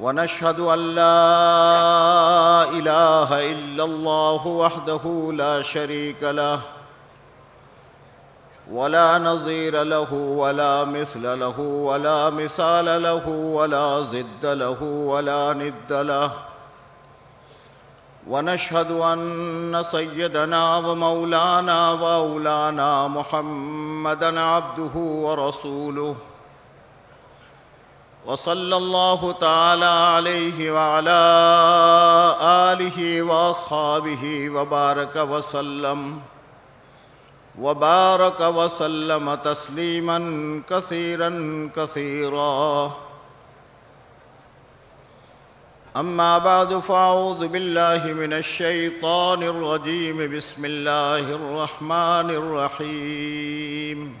ونشهد ان لا اله الا الله وحده لا شريك له، ولا نظير له، ولا مثل له، ولا مثال له، ولا ضد له، ولا ند له. ونشهد ان سيدنا ومولانا واولانا محمدا عبده ورسوله. وصلى الله تعالى عليه وعلى آله وأصحابه وبارك وسلم. وبارك وسلم تسليما كثيرا كثيرا. أما بعد فأعوذ بالله من الشيطان الرجيم. بسم الله الرحمن الرحيم.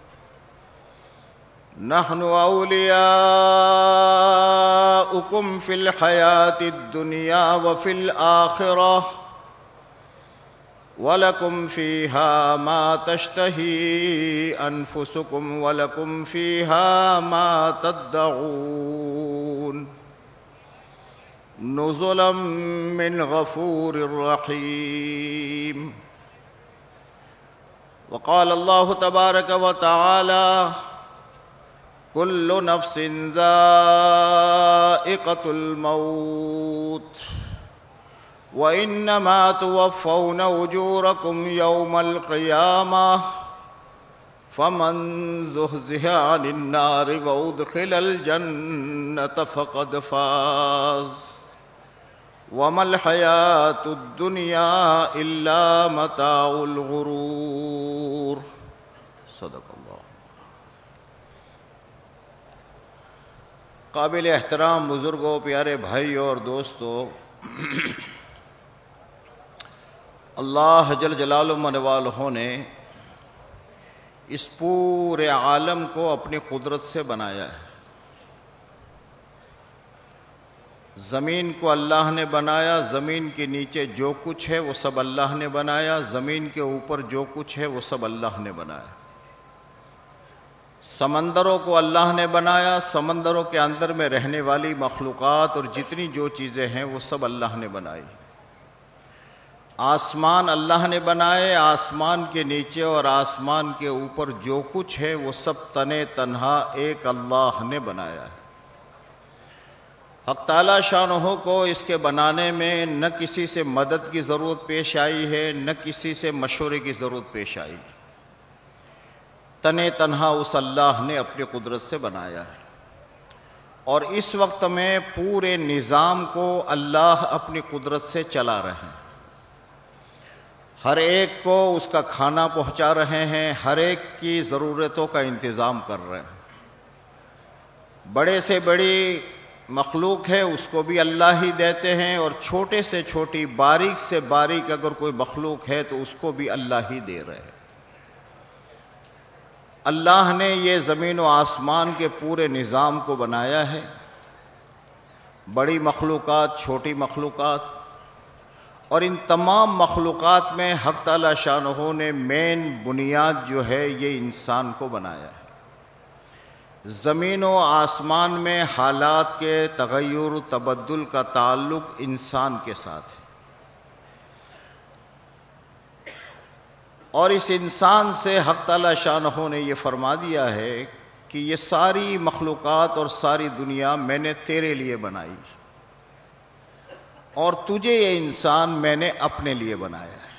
نحن أولياؤكم في الحياة الدنيا وفي الآخرة ولكم فيها ما تشتهي أنفسكم ولكم فيها ما تدعون نزلا من غفور رحيم. وقال الله تبارك وتعالى كل نفس ذائقة الموت. وإنما توفون أجوركم يوم القيامة. فمن زهزه عن النار وأدخل الجنة فقد فاز. وما الحياة الدنيا إلا متاع الغرور. صدق الله. قابل احترام بزرگوں، پیارے بھائی اور دوستو اللہ جل جلال والوں نے اس پورے عالم کو اپنی قدرت سے بنایا ہے۔ زمین کو اللہ نے بنایا، زمین کے نیچے جو کچھ ہے وہ سب اللہ نے بنایا، زمین کے اوپر جو کچھ ہے وہ سب اللہ نے بنایا۔ سمندروں کو اللہ نے بنایا، سمندروں کے اندر میں رہنے والی مخلوقات اور جتنی جو چیزیں ہیں وہ سب اللہ نے بنائی۔ آسمان اللہ نے بنائے، آسمان کے نیچے اور آسمان کے اوپر جو کچھ ہے وہ سب تنے تنہا ایک اللہ نے بنایا ہے۔ حق تعالی شاہ کو اس کے بنانے میں نہ کسی سے مدد کی ضرورت پیش آئی ہے، نہ کسی سے مشورے کی ضرورت پیش آئی۔ تن تنہا اس اللہ نے اپنی قدرت سے بنایا ہے۔ اور اس وقت میں پورے نظام کو اللہ اپنی قدرت سے چلا رہے ہیں۔ ہر ایک کو اس کا کھانا پہنچا رہے ہیں، ہر ایک کی ضرورتوں کا انتظام کر رہے ہیں۔ بڑے سے بڑی مخلوق ہے، اس کو بھی اللہ ہی دیتے ہیں۔ اور چھوٹے سے چھوٹی، باریک سے باریک اگر کوئی مخلوق ہے تو اس کو بھی اللہ ہی دے رہے ہیں۔ اللہ نے یہ زمین و آسمان کے پورے نظام کو بنایا ہے۔ بڑی مخلوقات، چھوٹی مخلوقات۔ اور ان تمام مخلوقات میں حق تعالی شاہ نے مین بنیاد جو ہے یہ انسان کو بنایا ہے۔ زمین و آسمان میں حالات کے تغیر تبدل کا تعلق انسان کے ساتھ ہے۔ اور اس انسان سے حق تعالی شاہ نے یہ فرما دیا ہے کہ یہ ساری مخلوقات اور ساری دنیا میں نے تیرے لیے بنائی اور تجھے یہ انسان میں نے اپنے لیے بنایا ہے۔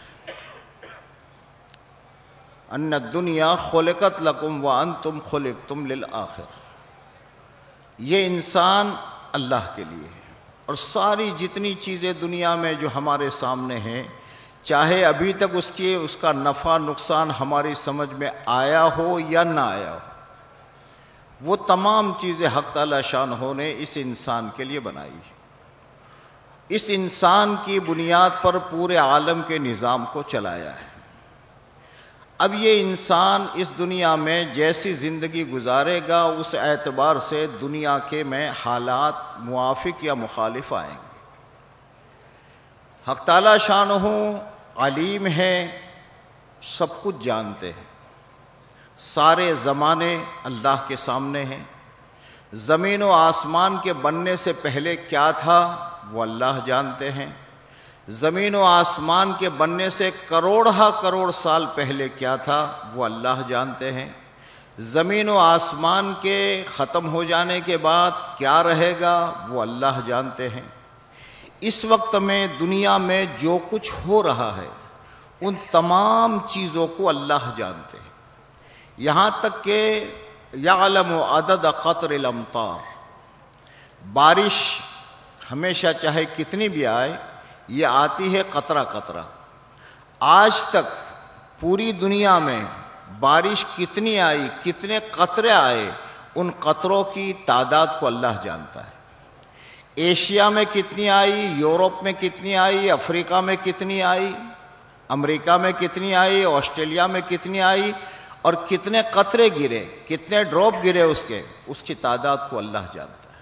ان دنیا خلقت لکم و ان تم خلق تم للآخر۔ یہ انسان اللہ کے لیے ہے۔ اور ساری جتنی چیزیں دنیا میں جو ہمارے سامنے ہیں چاہے ابھی تک اس کی اس کا نفع نقصان ہماری سمجھ میں آیا ہو یا نہ آیا ہو، وہ تمام چیزیں حق تعالی شان ہو نے اس انسان کے لیے بنائی اس انسان کی بنیاد پر پورے عالم کے نظام کو چلایا ہے۔ اب یہ انسان اس دنیا میں جیسی زندگی گزارے گا، اس اعتبار سے دنیا کے میں حالات موافق یا مخالف آئیں گے۔ حق تعالی شان ہوں علیم ہے سب کچھ جانتے ہیں۔ سارے زمانے اللہ کے سامنے ہیں۔ زمین و آسمان کے بننے سے پہلے کیا تھا، وہ اللہ جانتے ہیں۔ زمین و آسمان کے بننے سے کروڑہ کروڑ سال پہلے کیا تھا، وہ اللہ جانتے ہیں۔ زمین و آسمان کے ختم ہو جانے کے بعد کیا رہے گا، وہ اللہ جانتے ہیں۔ اس وقت میں دنیا میں جو کچھ ہو رہا ہے، ان تمام چیزوں کو اللہ جانتے ہیں۔ یہاں تک کہ یعلم و عدد قطر الامطار۔ بارش ہمیشہ چاہے کتنی بھی آئے، یہ آتی ہے قطرہ قطرہ۔ آج تک پوری دنیا میں بارش کتنی آئی، کتنے قطرے آئے، ان قطروں کی تعداد کو اللہ جانتا ہے۔ ایشیا میں کتنی آئی، یورپ میں کتنی آئی، افریقہ میں کتنی آئی، امریکہ میں کتنی آئی، آسٹریلیا میں کتنی آئی، اور کتنے قطرے گرے، کتنے ڈراپ گرے اس کے، اس کی تعداد کو اللہ جانتا ہے۔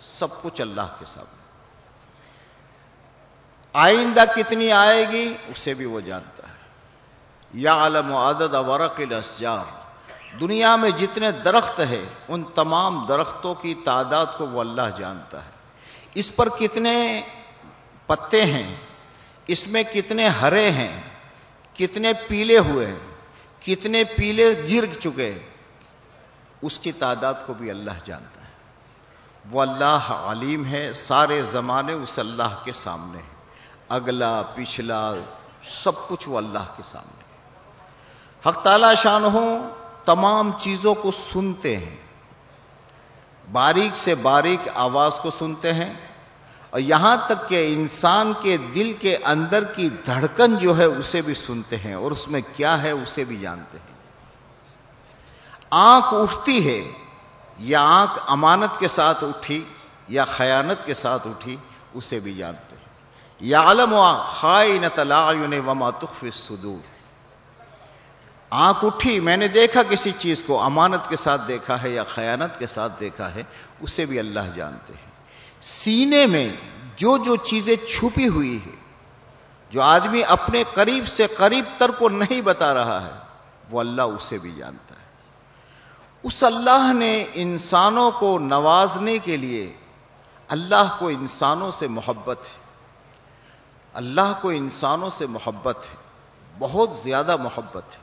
سب کچھ اللہ کے ساتھ آئندہ کتنی آئے گی، اسے بھی وہ جانتا ہے۔ یا عالم و عدد ورق الاسجار دنیا میں جتنے درخت ہے ان تمام درختوں کی تعداد کو وہ اللہ جانتا ہے۔ اس پر کتنے پتے ہیں، اس میں کتنے ہرے ہیں، کتنے پیلے ہوئے ہیں، کتنے پیلے گر چکے اس کی تعداد کو بھی اللہ جانتا ہے۔ وہ اللہ علیم ہے، سارے زمانے اس اللہ کے سامنے ہیں اگلا، پچھلا، سب کچھ وہ اللہ کے سامنے حق تعالی شان ہو تمام چیزوں کو سنتے ہیں۔ باریک سے باریک آواز کو سنتے ہیں اور یہاں تک کہ انسان کے دل کے اندر کی دھڑکن جو ہے اسے بھی سنتے ہیں اور اس میں کیا ہے اسے بھی جانتے ہیں۔ آنکھ اٹھتی ہے یا آنکھ امانت کے ساتھ اٹھی یا خیانت کے ساتھ اٹھی اسے بھی جانتے ہیں۔ یا علم خائن وما تخف الصدور۔ آنکھ اٹھی، میں نے دیکھا کسی چیز کو امانت کے ساتھ دیکھا ہے یا خیانت کے ساتھ دیکھا ہے، اسے بھی اللہ جانتے ہیں۔ سینے میں جو جو چیزیں چھپی ہوئی ہے جو آدمی اپنے قریب سے قریب تر کو نہیں بتا رہا ہے، وہ اللہ اسے بھی جانتا ہے۔ اس اللہ نے انسانوں کو نوازنے کے لیے اللہ کو انسانوں سے محبت ہے۔ اللہ کو انسانوں سے محبت ہے، بہت زیادہ محبت ہے۔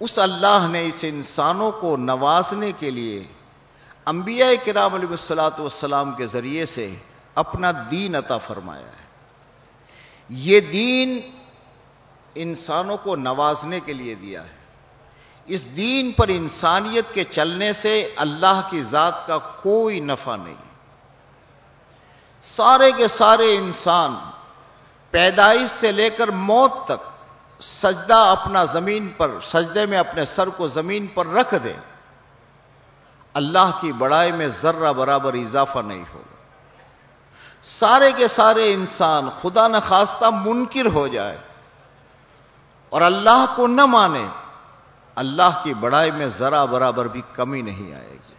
اس اللہ نے اس انسانوں کو نوازنے کے لیے انبیاء کرام علیہ السلاۃ والسلام کے ذریعے سے اپنا دین عطا فرمایا ہے۔ یہ دین انسانوں کو نوازنے کے لیے دیا ہے۔ اس دین پر انسانیت کے چلنے سے اللہ کی ذات کا کوئی نفع نہیں۔ سارے کے سارے انسان پیدائش سے لے کر موت تک سجدہ اپنا زمین پر، سجدے میں اپنے سر کو زمین پر رکھ دے، اللہ کی بڑائی میں ذرہ برابر اضافہ نہیں ہوگا۔ سارے کے سارے انسان خدا نخواستہ منکر ہو جائے اور اللہ کو نہ مانے، اللہ کی بڑائی میں ذرا برابر بھی کمی نہیں آئے گی۔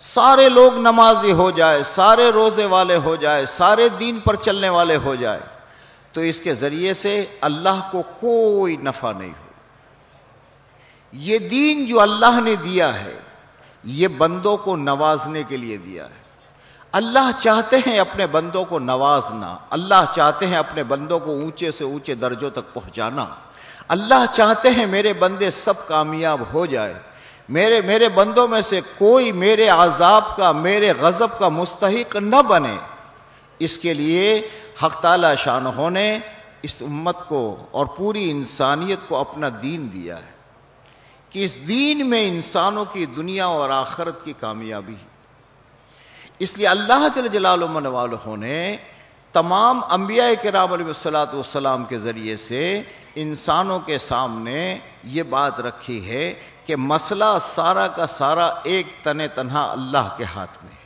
سارے لوگ نمازی ہو جائے، سارے روزے والے ہو جائے، سارے دین پر چلنے والے ہو جائے تو اس کے ذریعے سے اللہ کو کوئی نفع نہیں ہو۔ یہ دین جو اللہ نے دیا ہے، یہ بندوں کو نوازنے کے لیے دیا ہے۔ اللہ چاہتے ہیں اپنے بندوں کو نوازنا، اللہ چاہتے ہیں اپنے بندوں کو اونچے سے اونچے درجوں تک پہنچانا۔ اللہ چاہتے ہیں میرے بندے سب کامیاب ہو جائے۔ میرے میرے بندوں میں سے کوئی میرے عذاب کا، میرے غضب کا مستحق نہ بنے۔ اس کے لیے حق تعالی شاہ نے اس امت کو اور پوری انسانیت کو اپنا دین دیا ہے کہ اس دین میں انسانوں کی دنیا اور آخرت کی کامیابی ہے۔ اس لیے اللہ جل جلال والوں نے تمام انبیاء کرام علیہ السلاۃ والسلام کے ذریعے سے انسانوں کے سامنے یہ بات رکھی ہے کہ مسئلہ سارا کا سارا ایک تن تنہا اللہ کے ہاتھ میں ہے۔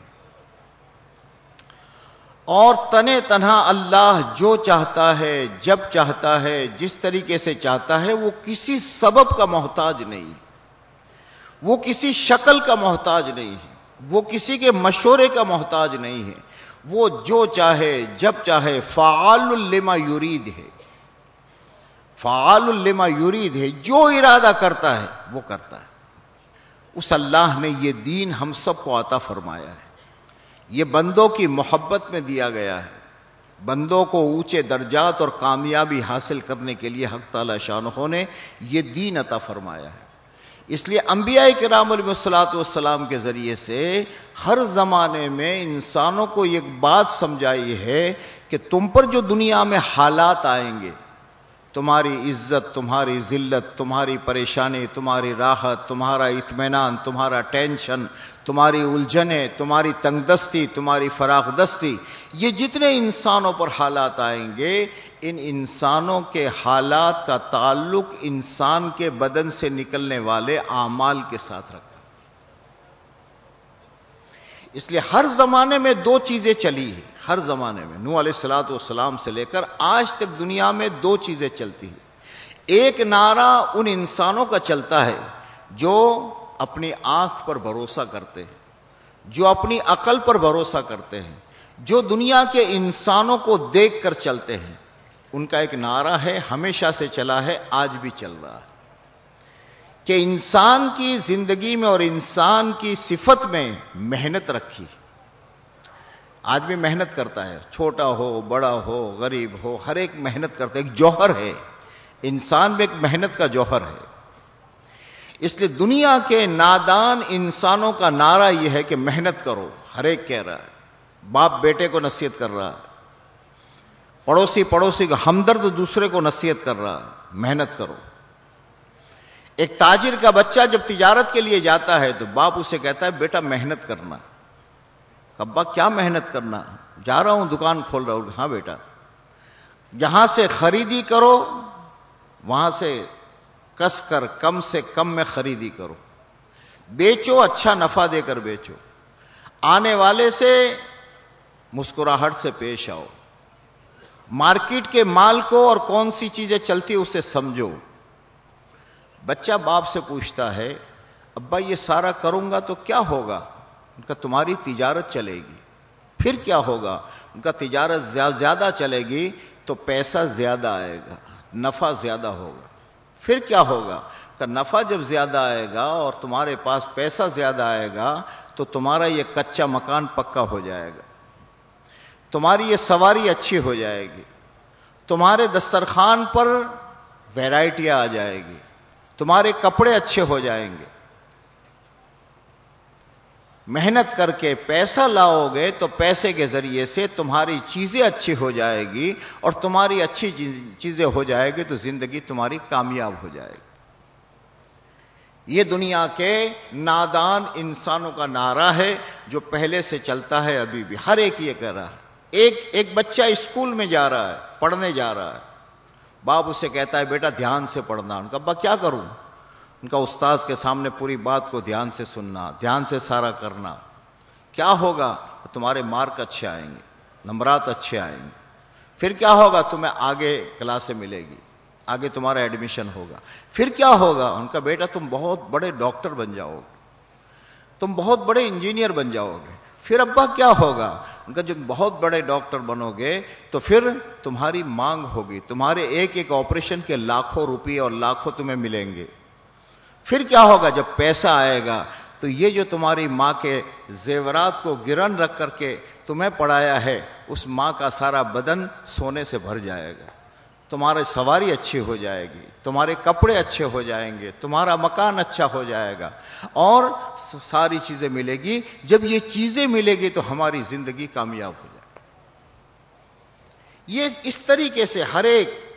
اور تن تنہا اللہ جو چاہتا ہے، جب چاہتا ہے، جس طریقے سے چاہتا ہے، وہ کسی سبب کا محتاج نہیں وہ کسی شکل کا محتاج نہیں ہے۔ وہ کسی کے مشورے کا محتاج نہیں ہے۔ وہ جو چاہے، جب چاہے، فعال الما یورید ہے۔ فعال الما یورید ہے، جو ارادہ کرتا ہے، وہ کرتا ہے۔ اس اللہ نے یہ دین ہم سب کو عطا فرمایا ہے۔ یہ بندوں کی محبت میں دیا گیا ہے۔ بندوں کو اونچے درجات اور کامیابی حاصل کرنے کے لیے حق تعالی شاہ نے یہ دین عطا فرمایا ہے۔ اس لیے انبیاء کرام علیہ السلاۃ والسلام کے ذریعے سے ہر زمانے میں انسانوں کو ایک بات سمجھائی ہے کہ تم پر جو دنیا میں حالات آئیں گے تمہاری عزت، تمہاری ذلت، تمہاری پریشانی، تمہاری راحت، تمہارا اطمینان، تمہارا ٹینشن، تمہاری الجھنیں، تمہاری تنگ دستی، تمہاری فراغ دستی، یہ جتنے انسانوں پر حالات آئیں گے، ان انسانوں کے حالات کا تعلق انسان کے بدن سے نکلنے والے اعمال کے ساتھ رکھا اس لیے ہر زمانے میں دو چیزیں چلی ہیں۔ ہر زمانے میں نو علیہ السلاۃ والسلام سے لے کر آج تک دنیا میں دو چیزیں چلتی ہیں۔ ایک نعرہ ان انسانوں کا چلتا ہے جو اپنی آنکھ پر بھروسہ کرتے ہیں، جو اپنی عقل پر بھروسہ کرتے ہیں، جو دنیا کے انسانوں کو دیکھ کر چلتے ہیں۔ ان کا ایک نعرہ ہے، ہمیشہ سے چلا ہے، آج بھی چل رہا ہے۔ کہ انسان کی زندگی میں اور انسان کی صفت میں محنت رکھی۔ آدمی محنت کرتا ہے، چھوٹا ہو، بڑا ہو، غریب ہو، ہر ایک محنت کرتا ہے، ایک جوہر ہے۔ انسان میں ایک محنت کا جوہر ہے۔ اس لیے دنیا کے نادان انسانوں کا نعرہ یہ ہے کہ محنت کرو۔ ہر ایک کہہ رہا ہے، باپ بیٹے کو نصیحت کر رہا ہے۔ پڑوسی پڑوسی کا ہمدرد دوسرے کو نصیحت کر رہا محنت کرو۔ ایک تاجر کا بچہ جب تجارت کے لیے جاتا ہے تو باپ اسے کہتا ہے، بیٹا محنت کرنا۔ ابا، کیا محنت کرنا؟ جا رہا ہوں، دکان کھول رہا ہوں۔ ہاں بیٹا۔ جہاں سے خریدی کرو، وہاں سے کس کر، کم سے کم میں خریدی کرو۔ بیچو اچھا نفع دے کر بیچو۔ آنے والے سے مسکراہٹ سے پیش آؤ۔ مارکیٹ کے مال کو اور کون سی چیزیں چلتی اسے سمجھو۔ بچہ باپ سے پوچھتا ہے، ابا، یہ سارا کروں گا تو کیا ہوگا؟ ان کا تمہاری تجارت چلے گی۔ پھر کیا ہوگا؟ ان کا تجارت زیادہ چلے گی تو پیسہ زیادہ آئے گا، نفع زیادہ ہوگا۔ پھر کیا ہوگا؟ کہ نفع جب زیادہ آئے گا اور تمہارے پاس پیسہ زیادہ آئے گا تو تمہارا یہ کچا مکان پکا ہو جائے گا۔ تمہاری یہ سواری اچھی ہو جائے گی۔ تمہارے دسترخوان پر ویرائٹیاں آ جائے گی۔ تمہارے کپڑے اچھے ہو جائیں گے۔ محنت کر کے پیسہ لاؤ گے تو پیسے کے ذریعے سے تمہاری چیزیں اچھی ہو جائے گی اور تمہاری اچھی چیزیں ہو جائے گی تو زندگی تمہاری کامیاب ہو جائے گی۔ یہ دنیا کے نادان انسانوں کا نعرہ ہے جو پہلے سے چلتا ہے، ابھی بھی۔ ہر ایک یہ کہہ رہا ہے۔ ایک ایک بچہ اسکول میں جا رہا ہے، پڑھنے جا رہا ہے۔ باپ اسے کہتا ہے، بیٹا، دھیان سے پڑھنا۔ ان کا، ابا، کیا کروں؟ ان کا استاذ کے سامنے پوری بات کو دھیان سے سننا، دھیان سے سارا کرنا۔ کیا ہوگا؟ تمہارے مارک اچھے آئیں گے، نمبرات اچھے آئیں گے۔ پھر کیا ہوگا؟ تمہیں آگے کلاسیں ملے گی، آگے تمہارا ایڈمیشن ہوگا۔ پھر کیا ہوگا؟ ان کا بیٹا تم بہت بڑے ڈاکٹر بن جاؤ گے تم بہت بڑے انجینئر بن جاؤ گے پھر ابا کیا ہوگا؟ ان کا جب بہت بڑے ڈاکٹر بنو گے تو پھر تمہاری مانگ ہوگی، تمہارے ایک ایک آپریشن کے لاکھوں روپئے اور لاکھوں تمہیں ملیں گے۔ پھر کیا ہوگا جب پیسہ آئے گا؟ تو یہ جو تمہاری ماں کے زیورات کو گرن رکھ کر کے تمہیں پڑھایا ہے، اس ماں کا سارا بدن سونے سے بھر جائے گا۔ تمہاری سواری اچھی ہو جائے گی، تمہارے کپڑے اچھے ہو جائیں گے، تمہارا مکان اچھا ہو جائے گا۔ اور ساری چیزیں ملے گی۔ جب یہ چیزیں ملے گی تو ہماری زندگی کامیاب ہو جائے گی۔ یہ اس طریقے سے ہر ایک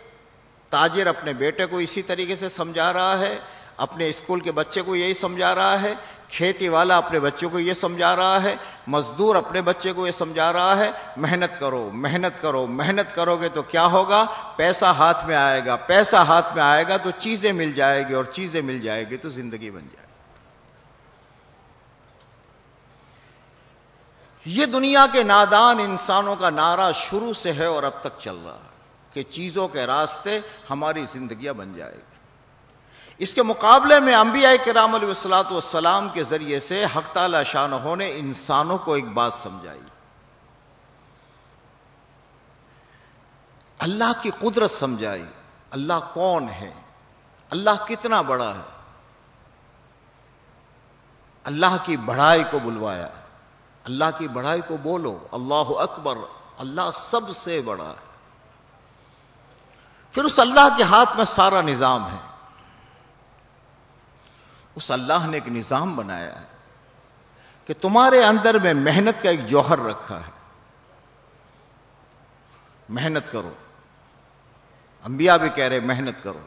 تاجر اپنے بیٹے کو اسی طریقے سے سمجھا رہا ہے۔ اپنے اسکول کے بچے کو یہی سمجھا رہا ہے، کھیتی والا اپنے بچوں کو یہ سمجھا رہا ہے، مزدور اپنے بچے کو یہ سمجھا رہا ہے، محنت کرو محنت کرو محنت کرو گے تو کیا ہوگا؟ پیسہ ہاتھ میں آئے گا، پیسہ ہاتھ میں آئے گا تو چیزیں مل جائے گی اور چیزیں مل جائے گی تو زندگی بن جائے گی۔ یہ دنیا کے نادان انسانوں کا نعرہ شروع سے ہے اور اب تک چل رہا ہے کہ چیزوں کے راستے ہماری زندگیاں بن جائے گی۔ اس کے مقابلے میں انبیاء کرام علیہ السلاۃ والسلام کے ذریعے سے حق تعالی شان نے انسانوں کو ایک بات سمجھائی۔ اللہ کی قدرت سمجھائی، اللہ کون ہے؟ اللہ کتنا بڑا ہے؟ اللہ کی بڑھائی کو بلوایا۔ اللہ کی بڑھائی کو بولو، اللہ اکبر، اللہ سب سے بڑا ہے۔ پھر اس اللہ کے ہاتھ میں سارا نظام ہے۔ اس اللہ نے ایک نظام بنایا ہے کہ تمہارے اندر میں محنت کا ایک جوہر رکھا ہے۔ محنت کرو۔ انبیاء بھی کہہ رہے محنت کرو۔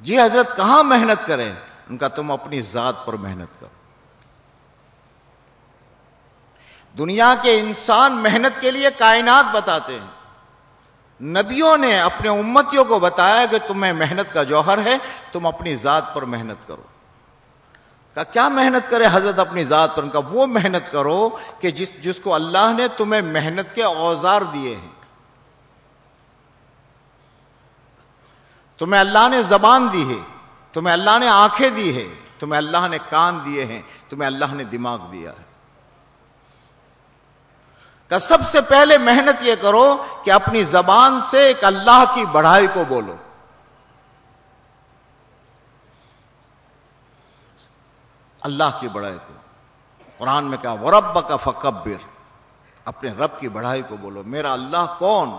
جی حضرت کہاں محنت کریں؟ ان کا تم اپنی ذات پر محنت کرو۔ دنیا کے انسان محنت کے لیے کائنات بتاتے ہیں۔ نبیوں نے اپنے امتیوں کو بتایا کہ تمہیں محنت کا جوہر ہے، تم اپنی ذات پر محنت کرو۔ کا کیا محنت کرے حضرت اپنی ذات پر؟ ان کا وہ محنت کرو کہ جس جس کو اللہ نے تمہیں محنت کے اوزار دیے ہیں۔ تمہیں اللہ نے زبان دی ہے، تمہیں اللہ نے آنکھیں دی ہے تمہیں اللہ نے کان دیے ہیں، تمہیں اللہ نے دماغ دیا ہے۔ کہ سب سے پہلے محنت یہ کرو کہ اپنی زبان سے ایک اللہ کی بڑھائی کو بولو۔ اللہ کی بڑھائی کو۔ قرآن میں کہا ورب کا فکبر اپنے رب کی بڑھائی کو بولو۔ میرا اللہ کون؟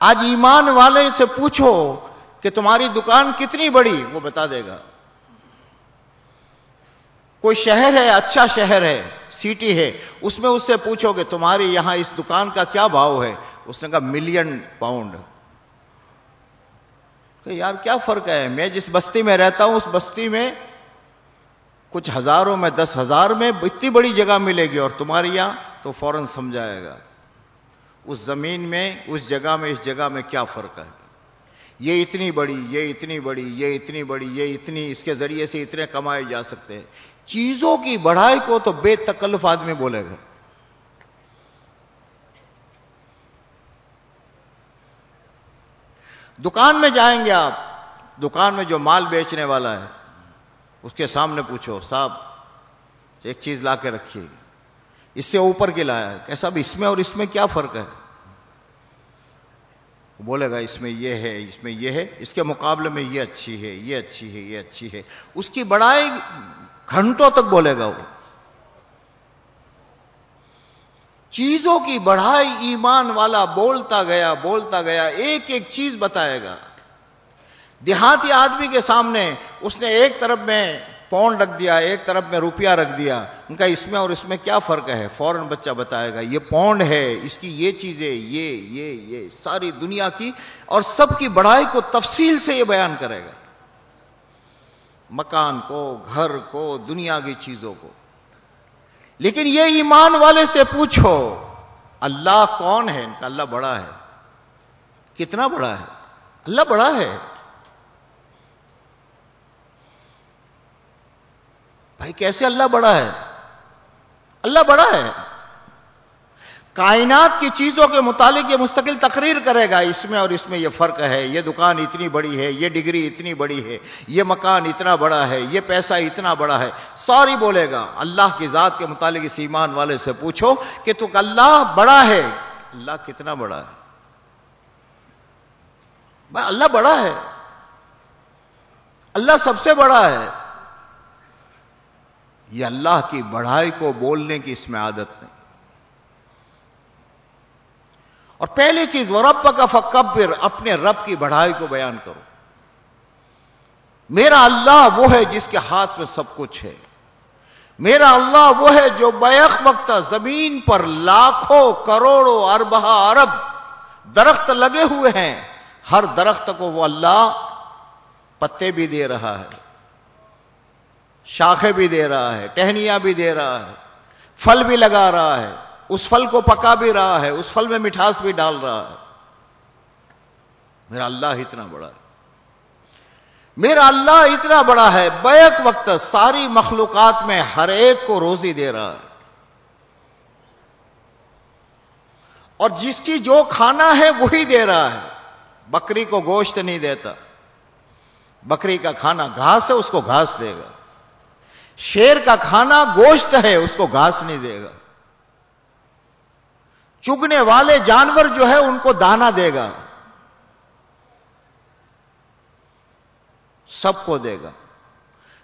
آج ایمان والے سے پوچھو کہ تمہاری دکان کتنی بڑی؟ وہ بتا دے گا۔ کوئی شہر ہے اچھا شہر ہے، سٹی ہے، اس میں اس سے پوچھو کہ تمہاری یہاں اس دکان کا کیا بھاؤ ہے؟ اس نے کہا ملین پاؤنڈ کہ یار، کیا فرق ہے؟ میں جس بستی میں رہتا ہوں، اس بستی میں کچھ ہزاروں میں، دس ہزار میں اتنی بڑی جگہ ملے گی اور تمہاری یہاں تو فوراً سمجھائے گا۔ اس زمین میں، اس جگہ میں، اس جگہ میں کیا فرق ہے؟ یہ اتنی بڑی، یہ اتنی بڑی، یہ اتنی بڑی، یہ اتنی، اس کے ذریعے سے اتنے کمائے جا سکتے ہیں۔ چیزوں کی بڑھائی کو تو بے تکلف آدمی بولے گا۔ دکان میں جائیں گے آپ، دکان میں جو مال بیچنے والا ہے، اس کے سامنے پوچھو، صاحب، ایک چیز لا کے رکھیے۔ اس سے اوپر کی لایا کیسا بھی اس میں اور اس میں کیا فرق ہے؟ بولے گا، اس میں یہ ہے، اس میں یہ ہے۔ اس کے مقابلے میں یہ اچھی ہے، یہ اچھی ہے، یہ اچھی ہے۔ اس کی بڑائی گھنٹوں تک بولے گا وہ۔ چیزوں کی بڑھائی ایمان والا بولتا گیا بولتا گیا، ایک ایک چیز بتائے گا۔ دیہاتی آدمی کے سامنے اس نے ایک طرف میں پونڈ رکھ دیا، ایک طرف میں روپیہ رکھ دیا۔ ان کا اس میں اور اس میں کیا فرق ہے؟ فوراً بچہ بتائے گا، یہ پونڈ ہے، اس کی یہ چیزیں، یہ یہ یہ، ساری دنیا کی۔ اور سب کی بڑائی کو تفصیل سے یہ بیان کرے گا۔ مکان کو، گھر کو، دنیا کی چیزوں کو۔ لیکن یہ ایمان والے سے پوچھو، اللہ کون ہے؟ ان کا اللہ بڑا ہے۔ کتنا بڑا ہے؟ اللہ بڑا ہے۔ بھائی کیسے اللہ بڑا ہے؟ اللہ بڑا ہے۔ کائنات کی چیزوں کے متعلق یہ مستقل تقریر کرے گا، اس میں اور اس میں یہ فرق ہے، یہ دکان اتنی بڑی ہے، یہ ڈگری اتنی بڑی ہے، یہ مکان اتنا بڑا ہے، یہ پیسہ اتنا بڑا ہے سوری بولے گا۔ اللہ کی ذات کے متعلق اس ایمان والے سے پوچھو کہ تو اللہ بڑا ہے۔ اللہ کتنا بڑا ہے؟ اللہ بڑا ہے۔ اللہ سب سے بڑا ہے۔ یہ اللہ کی بڑھائی کو بولنے کی اس میں عادت نہیں۔ اور پہلی چیز وہ رب کا فکبر اپنے رب کی بڑھائی کو بیان کرو۔ میرا اللہ وہ ہے جس کے ہاتھ میں سب کچھ ہے۔ میرا اللہ وہ ہے جو بیک وقت زمین پر لاکھوں کروڑوں اربہ ارب درخت لگے ہوئے ہیں۔ ہر درخت کو وہ اللہ پتے بھی دے رہا ہے، شاخیں بھی دے رہا ہے، ٹہنیاں بھی دے رہا ہے، پھل بھی لگا رہا ہے۔ اس پھل کو پکا بھی رہا ہے، اس پھل میں مٹھاس بھی ڈال رہا ہے۔ میرا اللہ اتنا بڑا ہے۔ میرا اللہ اتنا بڑا ہے، بیک وقت ساری مخلوقات میں ہر ایک کو روزی دے رہا ہے۔ اور جس کی جو کھانا ہے وہی دے رہا ہے۔ بکری کو گوشت نہیں دیتا۔ بکری کا کھانا گھاس ہے، اس کو گھاس دے گا۔ شیر کا کھانا گوشت ہے، اس کو گھاس نہیں دے گا۔ چگنے والے جانور جو ہے ان کو دانا دے گا۔ سب کو دے گا۔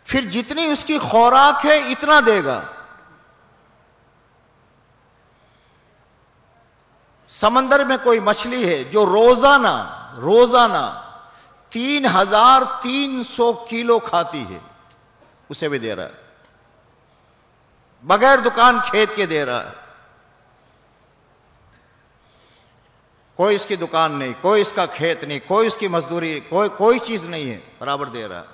پھر جتنی اس کی خوراک ہے اتنا دے گا۔ سمندر میں کوئی مچھلی ہے جو روزانہ روزانہ تین ہزار تین سو کلو کھاتی ہے، اسے بھی دے رہا ہے۔ بغیر دکان کھیت کے دے رہا ہے۔ کوئی اس کی دکان نہیں، کوئی اس کا کھیت نہیں، کوئی اس کی مزدوری، کوئی کوئی چیز نہیں ہے۔ برابر دے رہا ہے۔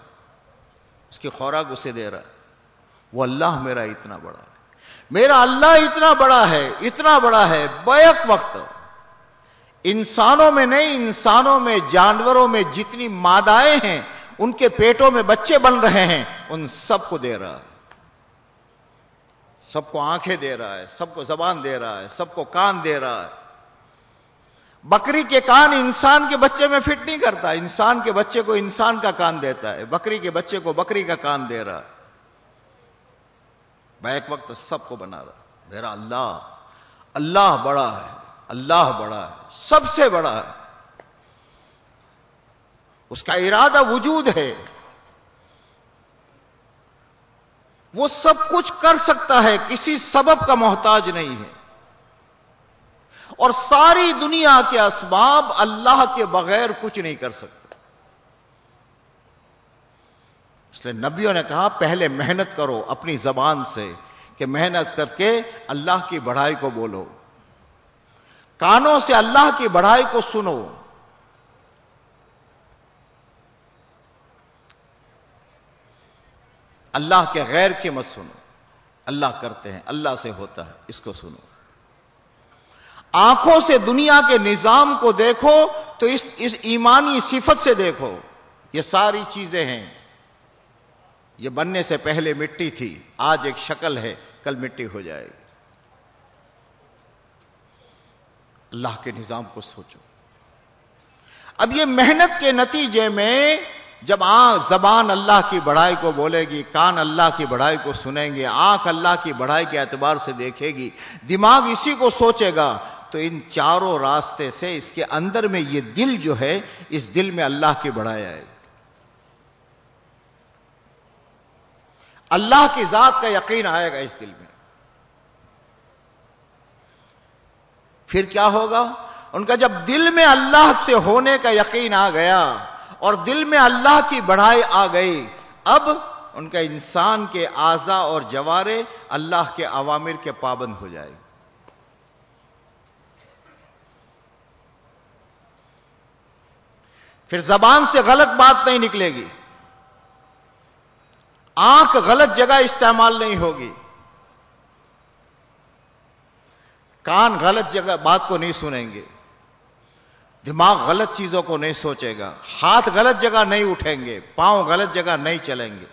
اس کی خوراک اسے دے رہا ہے۔ وہ اللہ میرا اتنا بڑا ہے۔ میرا اللہ اتنا بڑا ہے، اتنا بڑا ہے، بیک وقت۔ انسانوں میں نہیں، انسانوں میں، جانوروں میں جتنی مادائیں ہیں، ان کے پیٹوں میں بچے بن رہے ہیں، ان سب کو دے رہا ہے۔ سب کو آنکھیں دے رہا ہے، سب کو زبان دے رہا ہے، سب کو کان دے رہا ہے۔ بکری کے کان انسان کے بچے میں فٹ نہیں کرتا۔ انسان کے بچے کو انسان کا کان دیتا ہے۔ بکری کے بچے کو بکری کا کان دے رہا بیک وقت سب کو بنا رہا۔ میرا اللہ اللہ بڑا ہے۔ اللہ بڑا ہے۔ سب سے بڑا ہے۔ اس کا ارادہ وجود ہے۔ وہ سب کچھ کر سکتا ہے۔ کسی سبب کا محتاج نہیں ہے۔ اور ساری دنیا کے اسباب اللہ کے بغیر کچھ نہیں کر سکتے۔ اس لیے نبیوں نے کہا، پہلے محنت کرو اپنی زبان سے کہ محنت کر کے اللہ کی بڑھائی کو بولو۔ کانوں سے اللہ کی بڑھائی کو سنو۔ اللہ کے غیر کی مت سنو۔ اللہ کرتے ہیں، اللہ سے ہوتا ہے، اس کو سنو۔ آنکھوں سے دنیا کے نظام کو دیکھو تو اس اس ایمانی صفت سے دیکھو۔ یہ ساری چیزیں ہیں۔ یہ بننے سے پہلے مٹی تھی۔ آج ایک شکل ہے۔ کل مٹی ہو جائے گی۔ اللہ کے نظام کو سوچو۔ اب یہ محنت کے نتیجے میں جب آنکھ زبان اللہ کی بڑھائی کو بولے گی، کان اللہ کی بڑھائی کو سنیں گے، آنکھ اللہ کی بڑھائی کے اعتبار سے دیکھے گی، دماغ اسی کو سوچے گا تو ان چاروں راستے سے اس کے اندر میں یہ دل جو ہے، اس دل میں اللہ کی بڑھائی آئے اللہ کی ذات کا یقین آئے گا اس دل میں۔ پھر کیا ہوگا؟ ان کا جب دل میں اللہ سے ہونے کا یقین آ گیا اور دل میں اللہ کی بڑھائی آ گئی، اب ان کا انسان کے اعضا اور جوارے اللہ کے عوامر کے پابند ہو جائے۔ پھر زبان سے غلط بات نہیں نکلے گی۔ آنکھ غلط جگہ استعمال نہیں ہوگی۔ کان غلط جگہ بات کو نہیں سنیں گے۔ دماغ غلط چیزوں کو نہیں سوچے گا۔ ہاتھ غلط جگہ نہیں اٹھیں گے۔ پاؤں غلط جگہ نہیں چلیں گے۔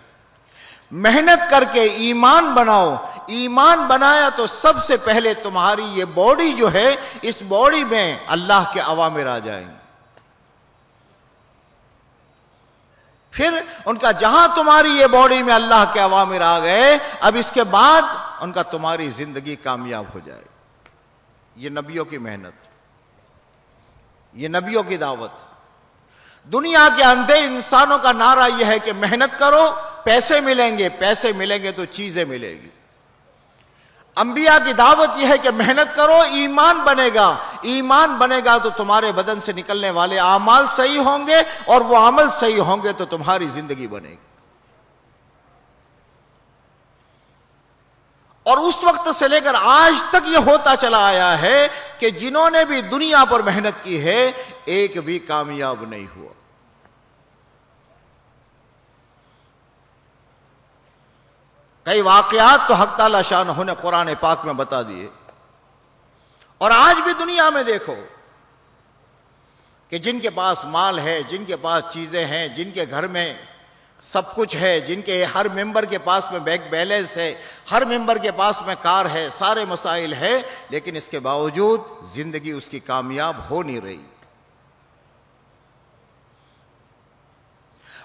محنت کر کے ایمان بناؤ۔ ایمان بنایا تو سب سے پہلے تمہاری یہ باڈی جو ہے، اس باڈی میں اللہ کے عوامر آ جائیں۔ گے پھر ان کا جہاں تمہاری یہ باڈی میں اللہ کے عوامر آ گئے، اب اس کے بعد ان کا تمہاری زندگی کامیاب ہو جائے۔ یہ نبیوں کی محنت، یہ نبیوں کی دعوت۔ دنیا کے اندھے انسانوں کا نعرہ یہ ہے کہ محنت کرو، پیسے ملیں گے، پیسے ملیں گے تو چیزیں ملے گی۔ انبیاء کی دعوت یہ ہے کہ محنت کرو، ایمان بنے گا۔ ایمان بنے گا تو تمہارے بدن سے نکلنے والے اعمال صحیح ہوں گے اور وہ عمل صحیح ہوں گے تو تمہاری زندگی بنے گی۔ اور اس وقت سے لے کر آج تک یہ ہوتا چلا آیا ہے کہ جنہوں نے بھی دنیا پر محنت کی ہے، ایک بھی کامیاب نہیں ہوا۔ کئی واقعات تو حق تعالی شاہ نے قرآن پاک میں بتا دیے۔ اور آج بھی دنیا میں دیکھو کہ جن کے پاس مال ہے، جن کے پاس چیزیں ہیں، جن کے گھر میں سب کچھ ہے، جن کے ہر ممبر کے پاس میں بینک بیلنس ہے، ہر ممبر کے پاس میں کار ہے، سارے مسائل ہے لیکن اس کے باوجود زندگی اس کی کامیاب ہو نہیں رہی۔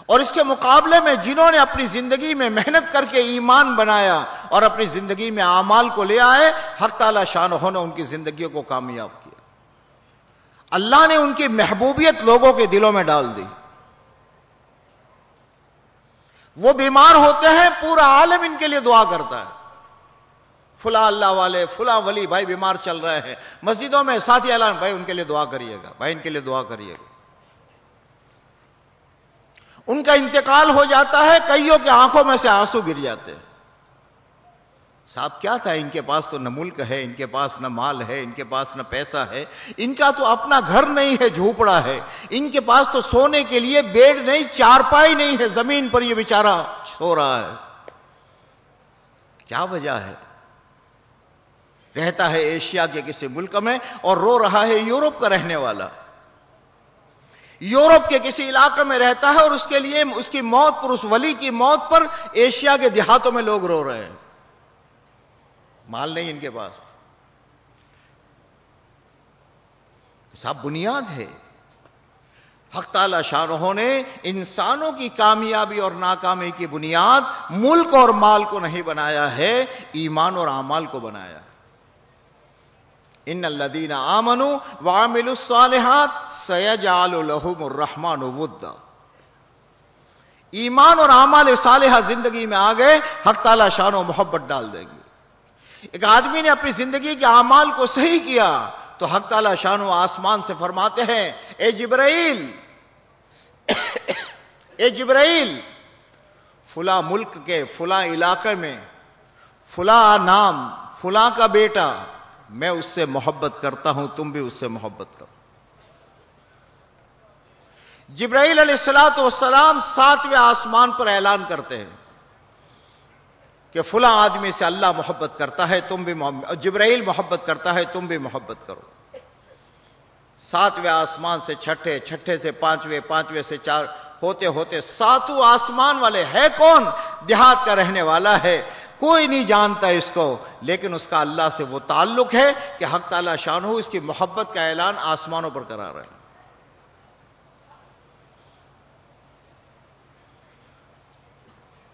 اور اس کے مقابلے میں جنہوں نے اپنی زندگی میں محنت کر کے ایمان بنایا اور اپنی زندگی میں اعمال کو لے آئے، حق تعالی شان ہونے ان کی زندگیوں کو کامیاب کیا۔ اللہ نے ان کی محبوبیت لوگوں کے دلوں میں ڈال دی۔ وہ بیمار ہوتے ہیں، پورا عالم ان کے لیے دعا کرتا ہے۔ فلا اللہ والے فلا ولی بھائی بیمار چل رہے ہیں۔ مسجدوں میں ساتھی اعلان، بھائی ان کے لیے دعا کریے گا، بھائی ان کے لیے دعا کریے گا۔ ان کا انتقال ہو جاتا ہے، کئیوں کے آنکھوں میں سے آنسو گر جاتے ہیں۔ صاحب، کیا تھا؟ ان کے پاس تو نہ ملک ہے، ان کے پاس نہ مال ہے، ان کے پاس نہ پیسہ ہے۔ ان کا تو اپنا گھر نہیں ہے، جھوپڑا ہے۔ ان کے پاس تو سونے کے لیے بیڈ نہیں، چارپائی نہیں ہے، زمین پر یہ بیچارہ سو رہا ہے۔ کیا وجہ ہے؟ رہتا ہے ایشیا کے کسی ملک میں اور رو رہا ہے یورپ کا رہنے والا۔ یورپ کے کسی علاقے میں رہتا ہے اور اس کے لیے اس کی موت پر، اس ولی کی موت پر ایشیا کے دیہاتوں میں لوگ رو رہے ہیں۔ مال نہیں ان کے پاس۔ سب بنیاد ہے۔ حق تعالی شاہ نے انسانوں کی کامیابی اور ناکامی کی بنیاد ملک اور مال کو نہیں بنایا ہے، ایمان اور اعمال کو بنایا ہے۔ ان الدین آمن وامل الصالحات سید الحم الرحمان ایمان اور اعمال صالحہ زندگی میں آ گئے حق تعالی شان و محبت ڈال دیں گے ایک آدمی نے اپنی زندگی کے اعمال کو صحیح کیا تو حق تعالی شان و آسمان سے فرماتے ہیں اے جبرائیل اے جبرائیل فلاں ملک کے فلاں علاقے میں فلاں نام فلاں کا بیٹا میں اس سے محبت کرتا ہوں، تم بھی اس سے محبت کرو۔ جبرائیل علیہ السلاۃ والسلام ساتویں آسمان پر اعلان کرتے ہیں کہ فلاں آدمی سے اللہ محبت کرتا ہے، تم بھی محبت جبرائیل محبت کرتا ہے، تم بھی محبت کرو۔ ساتویں آسمان سے چھٹے چھٹے سے پانچویں پانچویں سے چار، ہوتے ہوتے ساتوں آسمان والے، ہے کون؟ دیہات کا رہنے والا ہے۔ کوئی نہیں جانتا اس کو، لیکن اس کا اللہ سے وہ تعلق ہے کہ حق تعالی شان ہو اس کی محبت کا اعلان آسمانوں پر کرا رہے ہیں۔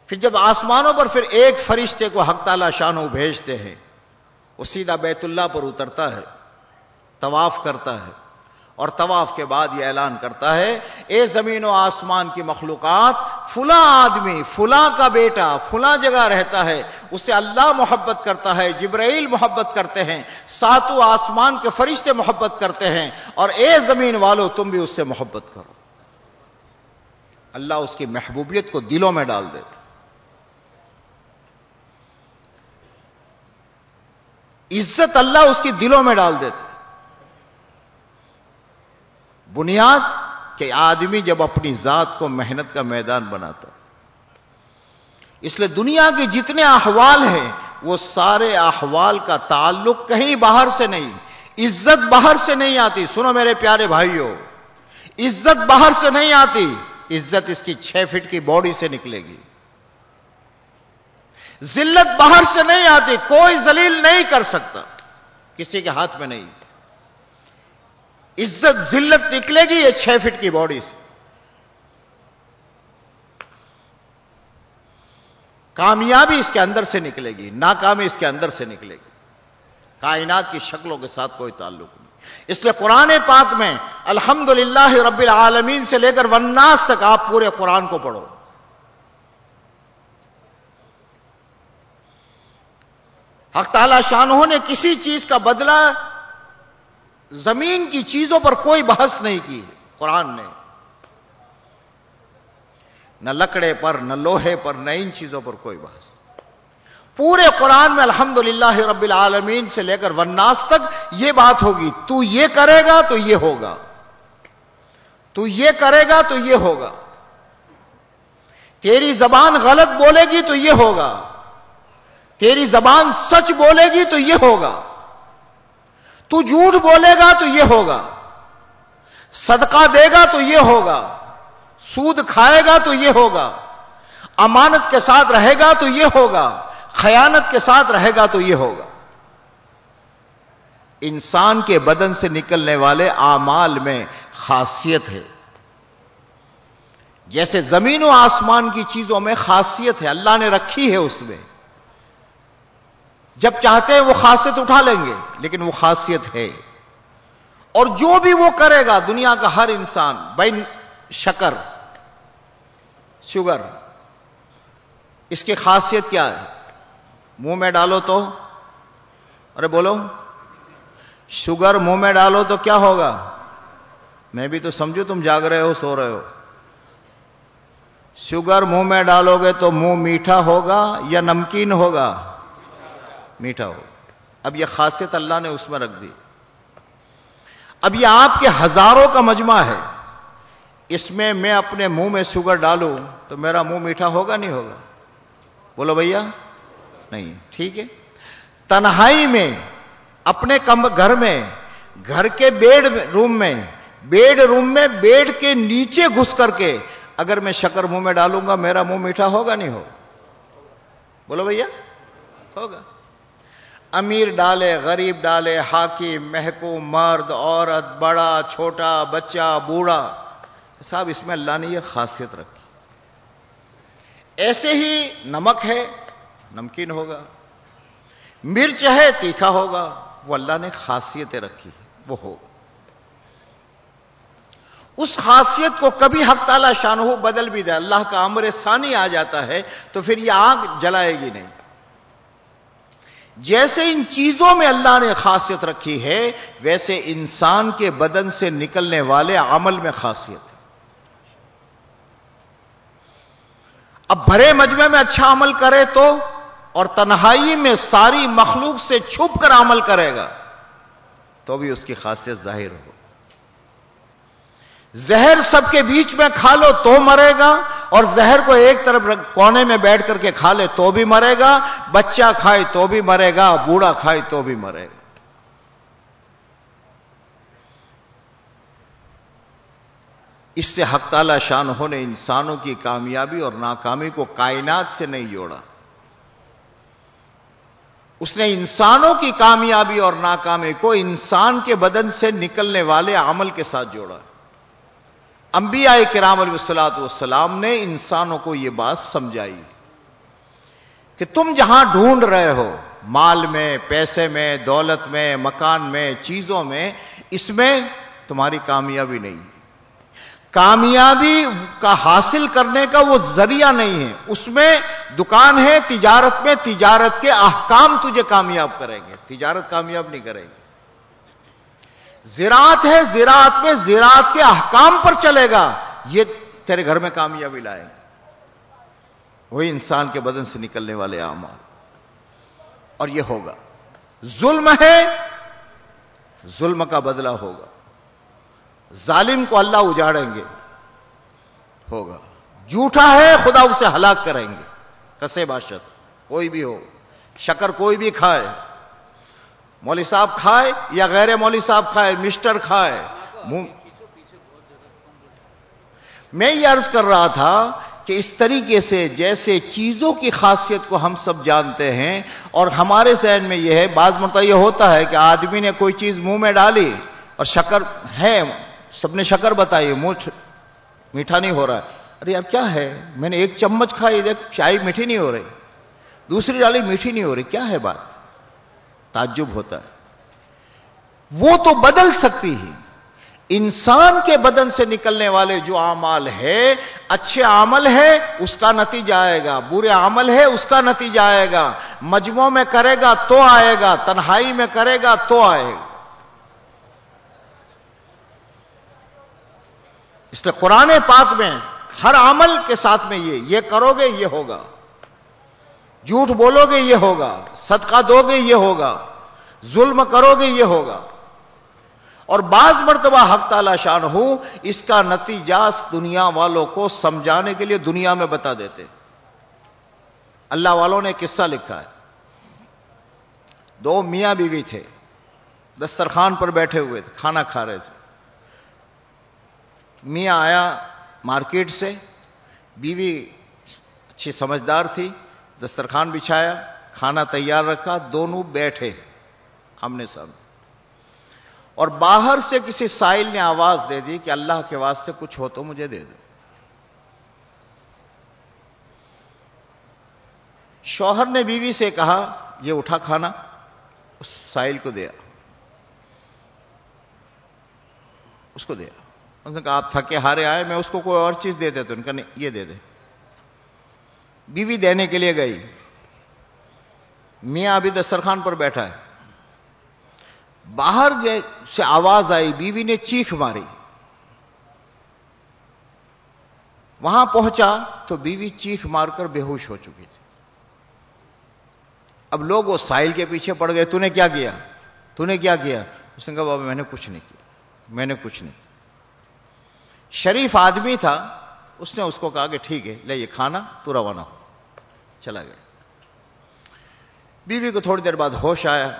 پھر جب آسمانوں پر پھر ایک فرشتے کو حق تعالی شانو بھیجتے ہیں، وہ سیدھا بیت اللہ پر اترتا ہے، طواف کرتا ہے، اور طواف کے بعد یہ اعلان کرتا ہے، اے زمین و آسمان کی مخلوقات فلاں آدمی، فلاں کا بیٹا، فلاں جگہ رہتا ہے، اسے اللہ محبت کرتا ہے، جبرائیل محبت کرتے ہیں، ساتوں آسمان کے فرشتے محبت کرتے ہیں، اور اے زمین والو، تم بھی اس سے محبت کرو۔ اللہ اس کی محبوبیت کو دلوں میں ڈال دیتے عزت اللہ اس کی دلوں میں ڈال دیتے۔ بنیاد کہ آدمی جب اپنی ذات کو محنت کا میدان بناتا اس لیے دنیا کے جتنے احوال ہیں، وہ سارے احوال کا تعلق کہیں باہر سے نہیں، عزت باہر سے نہیں آتی۔ سنو میرے پیارے بھائیوں عزت باہر سے نہیں آتی، عزت اس کی چھ فٹ کی باڈی سے نکلے گی۔ ذلت باہر سے نہیں آتی، کوئی ذلیل نہیں کر سکتا، کسی کے ہاتھ میں نہیں۔ عزت ذلت نکلے گی یہ چھ فٹ کی باڈی سے۔ کامیابی اس کے اندر سے نکلے گی، ناکامی اس کے اندر سے نکلے گی۔ کائنات کی شکلوں کے ساتھ کوئی تعلق نہیں۔ اس لیے قرآن پاک میں الحمد رب العالمین سے لے کر وناس تک آپ پورے قرآن کو پڑھو۔ حق تعالی شاہ نے کسی چیز کا بدلہ زمین کی چیزوں پر کوئی بحث نہیں کی قرآن نے۔ نہ لکڑے پر، نہ لوہے پر، نہ ان چیزوں پر کوئی بحث۔ پورے قرآن میں الحمد رب العالمین سے لے کر وناس تک یہ بات ہوگی، تو یہ کرے گا تو یہ ہوگا۔ تو یہ کرے گا تو یہ ہوگا۔ تیری زبان غلط بولے گی تو یہ ہوگا۔ تیری زبان سچ بولے گی تو یہ ہوگا۔ تو جھوٹ بولے گا تو یہ ہوگا، صدقہ دے گا تو یہ ہوگا، سود کھائے گا تو یہ ہوگا، امانت کے ساتھ رہے گا تو یہ ہوگا، خیانت کے ساتھ رہے گا تو یہ ہوگا۔ انسان کے بدن سے نکلنے والے اعمال میں خاصیت ہے۔ جیسے زمین و آسمان کی چیزوں میں خاصیت ہے، اللہ نے رکھی ہے اس میں۔ جب چاہتے ہیں وہ خاصیت اٹھا لیں گے، لیکن وہ خاصیت ہے۔ اور جو بھی وہ کرے گا، دنیا کا ہر انسان بھائی شکر، شوگر، اس کی خاصیت کیا ہے؟ منہ میں ڈالو تو، ارے بولو، شوگر منہ میں ڈالو تو کیا ہوگا؟ میں بھی تو سمجھو تم جاگ رہے ہو، سو رہے ہو۔ شوگر منہ میں ڈالو گے تو منہ میٹھا ہوگا یا نمکین ہوگا؟ میٹھا ہوگا اب یہ خاصیت اللہ نے اس میں رکھ دی۔ اب یہ آپ کے ہزاروں کا مجمع ہے۔ اس میں میں اپنے منہ میں شوگر ڈالوں تو میرا منہ میٹھا ہوگا نہیں ہوگا؟ بولو بھیا، نہیں، ٹھیک ہے۔ تنہائی میں، اپنے کم گھر میں، گھر کے بیڈ روم میں، بیڈ روم میں، بیڈ کے نیچے گھس کر کے اگر میں شکر منہ میں ڈالوں گا، میرا منہ میٹھا ہوگا نہیں ہوگا؟ بولو بھیا، ہوگا۔ امیر ڈالے، غریب ڈالے ہاکی محکو مرد، عورت، بڑا، چھوٹا، بچہ، بوڑھا صاحب اس میں اللہ نے یہ خاصیت رکھی۔ ایسے ہی نمک ہے، نمکین ہوگا، مرچ ہے، تیکھا ہوگا، وہ اللہ نے خاصیتیں رکھی، وہ ہوگا اس خاصیت کو کبھی حق تعالی شان ہو بدل بھی دے، اللہ کا امر ثانی آ جاتا ہے تو پھر یہ آگ جلائے گی نہیں۔ جیسے ان چیزوں میں اللہ نے خاصیت رکھی ہے، ویسے انسان کے بدن سے نکلنے والے عمل میں خاصیت ہے۔ اب بھرے مجمع میں اچھا عمل کرے تو، اور تنہائی میں ساری مخلوق سے چھپ کر عمل کرے گا، تو بھی اس کی خاصیت ظاہر ہو۔ زہر سب کے بیچ میں کھا لو تو مرے گا، اور زہر کو ایک طرف کونے میں بیٹھ کر کے کھا لے تو بھی مرے گا، بچہ کھائے تو بھی مرے گا، بوڑھا کھائے تو بھی مرے گا۔ اس سے حق تعالی شان ہونے انسانوں کی کامیابی اور ناکامی کو کائنات سے نہیں جوڑا۔ اس نے انسانوں کی کامیابی اور ناکامی کو انسان کے بدن سے نکلنے والے عمل کے ساتھ جوڑا۔ انبیاء کرام علیہ السلاۃ والسلام نے انسانوں کو یہ بات سمجھائی کہ تم جہاں ڈھونڈ رہے ہو، مال میں، پیسے میں، دولت میں، مکان میں، چیزوں میں، اس میں تمہاری کامیابی نہیں کامیابی کا حاصل کرنے کا وہ ذریعہ نہیں ہے۔ اس میں دکان ہے، تجارت میں تجارت کے احکام تجھے کامیاب کریں گے۔ تجارت کامیاب نہیں کرے گی زراعت ہے، زراعت میں زراعت کے احکام پر چلے گا، یہ تیرے گھر میں کامیابی لائے گا۔ وہی انسان کے بدن سے نکلنے والے اعمال۔ اور یہ ہوگا۔ ظلم ہے، ظلم کا بدلہ ہوگا۔ ظالم کو اللہ اجاڑیں گے۔ ہوگا۔ جھوٹا ہے، خدا اسے ہلاک کریں گے۔ کسے باشد، کوئی بھی ہو، شکر کوئی بھی کھائے۔ مولوی صاحب کھائے یا غیر مولوی صاحب کھائے، مسٹر کھائے؟ میں یہ عرض کر رہا تھا کہ اس طریقے سے جیسے چیزوں کی خاصیت کو ہم سب جانتے ہیں، اور ہمارے ذہن میں یہ ہے، بعض مرتبہ یہ ہوتا ہے کہ آدمی نے کوئی چیز منہ میں ڈالی اور شکر ہے، سب نے شکر بتائی، منہ میٹھا نہیں ہو رہا ارے اب کیا ہے؟ میں نے ایک چمچ کھائی، دیکھ چائے میٹھی نہیں ہو رہی۔ دوسری ڈالی، میٹھی نہیں ہو رہی۔ کیا ہے بات؟ تعجب ہوتا ہے۔ وہ تو بدل سکتی ہی انسان کے بدن سے نکلنے والے جو اعمال ہے اچھے عمل ہے اس کا نتیجہ آئے گا۔ برے عمل ہے اس کا نتیجہ آئے گا۔ مجموع میں کرے گا تو آئے گا، تنہائی میں کرے گا تو آئے گا۔ اس لیے قرآن پاک میں ہر عمل کے ساتھ میں یہ یہ کرو گے، یہ ہوگا۔ جھوٹ بولو گے یہ ہوگا، صدقہ دو گے یہ ہوگا، ظلم کرو گے یہ ہوگا۔ اور بعض مرتبہ حق تعالی شان ہوں اس کا نتیجہ دنیا والوں کو سمجھانے کے لیے دنیا میں بتا دیتے۔ اللہ والوں نے قصہ لکھا ہے۔ دو میاں بیوی تھے، دسترخوان پر بیٹھے ہوئے تھے، کھانا کھا رہے تھے۔ میاں آیا مارکیٹ سے، بیوی اچھی سمجھدار تھی۔ دسترخوان بچھایا، کھانا تیار رکھا، دونوں بیٹھے۔ ہم نے سب۔ اور باہر سے کسی سائل نے آواز دے دی کہ اللہ کے واسطے کچھ ہو تو مجھے دے دو۔ شوہر نے بیوی سے کہا، یہ اٹھا کھانا، اس سائل کو دیا اس کو دیا انہوں نے کہا، آپ تھکے ہارے آئے، میں اس کو کوئی اور چیز دے دیتا ان کا نہیں یہ دے دے۔ بیوی دینے کے لیے گئی۔ میاں ابھی دسترخوان پر بیٹھا ہے۔ باہر سے آواز آئی، بیوی نے چیخ ماری۔ وہاں پہنچا تو بیوی چیخ مار کر بے ہوش ہو چکی تھی۔ اب لوگ وہ سائل کے پیچھے پڑ گئے تو نے کیا کیا؟ تو نے کیا کیا؟ اس نے کہا، بابا، میں نے کچھ نہیں کیا۔ میں نے کچھ نہیں۔ کیا شریف آدمی تھا، اس نے اس کو کہا کہ ٹھیک ہے، لے یہ کھانا، تو روانہ ہو۔ چلا گیا۔ بیوی کو تھوڑی دیر بعد ہوش آیا۔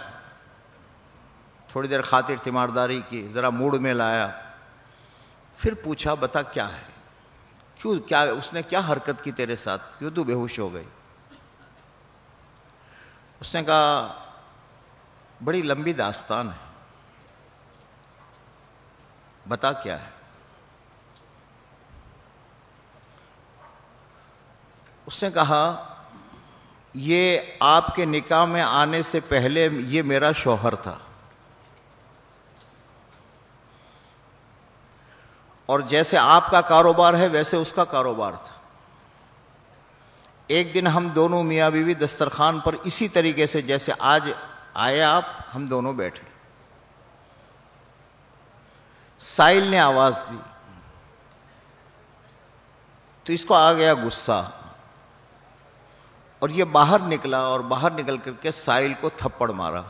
تھوڑی دیر خاطر تیمارداری کی، ذرا موڈ میں لایا۔ پھر پوچھا، بتا کیا ہے؟ کیوں کیا اس نے کیا حرکت کی تیرے ساتھ؟ کیوں تو بے ہوش ہو گئی؟ اس نے کہا، بڑی لمبی داستان ہے۔ بتا کیا ہے؟ اس نے کہا یہ آپ کے نکاح میں آنے سے پہلے یہ میرا شوہر تھا۔ اور جیسے آپ کا کاروبار ہے، ویسے اس کا کاروبار تھا۔ ایک دن ہم دونوں میاں بیوی دسترخوان پر اسی طریقے سے، جیسے آج آئے آپ، ہم دونوں بیٹھے۔ سائل نے آواز دی۔ تو اس کو آ گیا غصہ۔ اور یہ باہر نکلا اور باہر نکل کر کے سائل کو تھپڑ مارا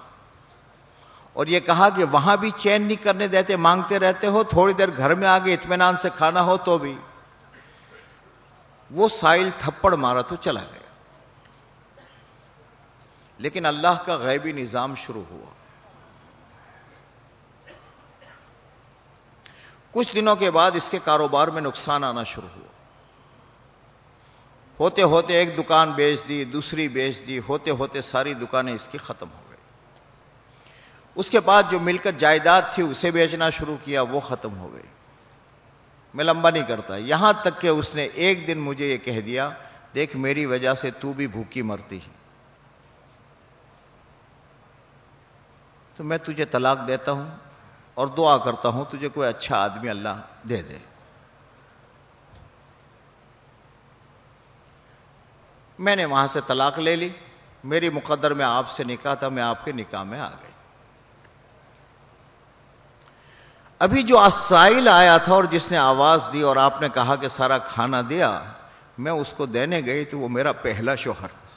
اور یہ کہا کہ وہاں بھی چین نہیں کرنے دیتے، مانگتے رہتے ہو، تھوڑی دیر گھر میں آگے اطمینان سے کھانا ہو تو بھی۔ وہ سائل تھپڑ مارا تو چلا گیا۔ لیکن اللہ کا غیبی نظام شروع ہوا۔ کچھ دنوں کے بعد اس کے کاروبار میں نقصان آنا شروع ہوا۔ ہوتے ہوتے ایک دکان بیچ دی، دوسری بیچ دی، ہوتے ہوتے ساری دکانیں اس کی ختم ہو گئی۔ اس کے بعد جو ملکت جائیداد تھی، اسے بیچنا شروع کیا، وہ ختم ہو گئی۔ میں لمبا نہیں کرتا۔ یہاں تک کہ اس نے ایک دن مجھے یہ کہہ دیا، دیکھ، میری وجہ سے تو بھی بھوکی مرتی ہے۔ تو میں تجھے طلاق دیتا ہوں اور دعا کرتا ہوں، تجھے کوئی اچھا آدمی اللہ دے دے۔ میں نے وہاں سے طلاق لے لی۔ میری مقدر میں آپ سے نکاح تھا، میں آپ کے نکاح میں آ گئی۔ ابھی جو اسائل آیا تھا اور جس نے آواز دی اور آپ نے کہا کہ سارا کھانا دیا، میں اس کو دینے گئی تو وہ میرا پہلا شوہر تھا۔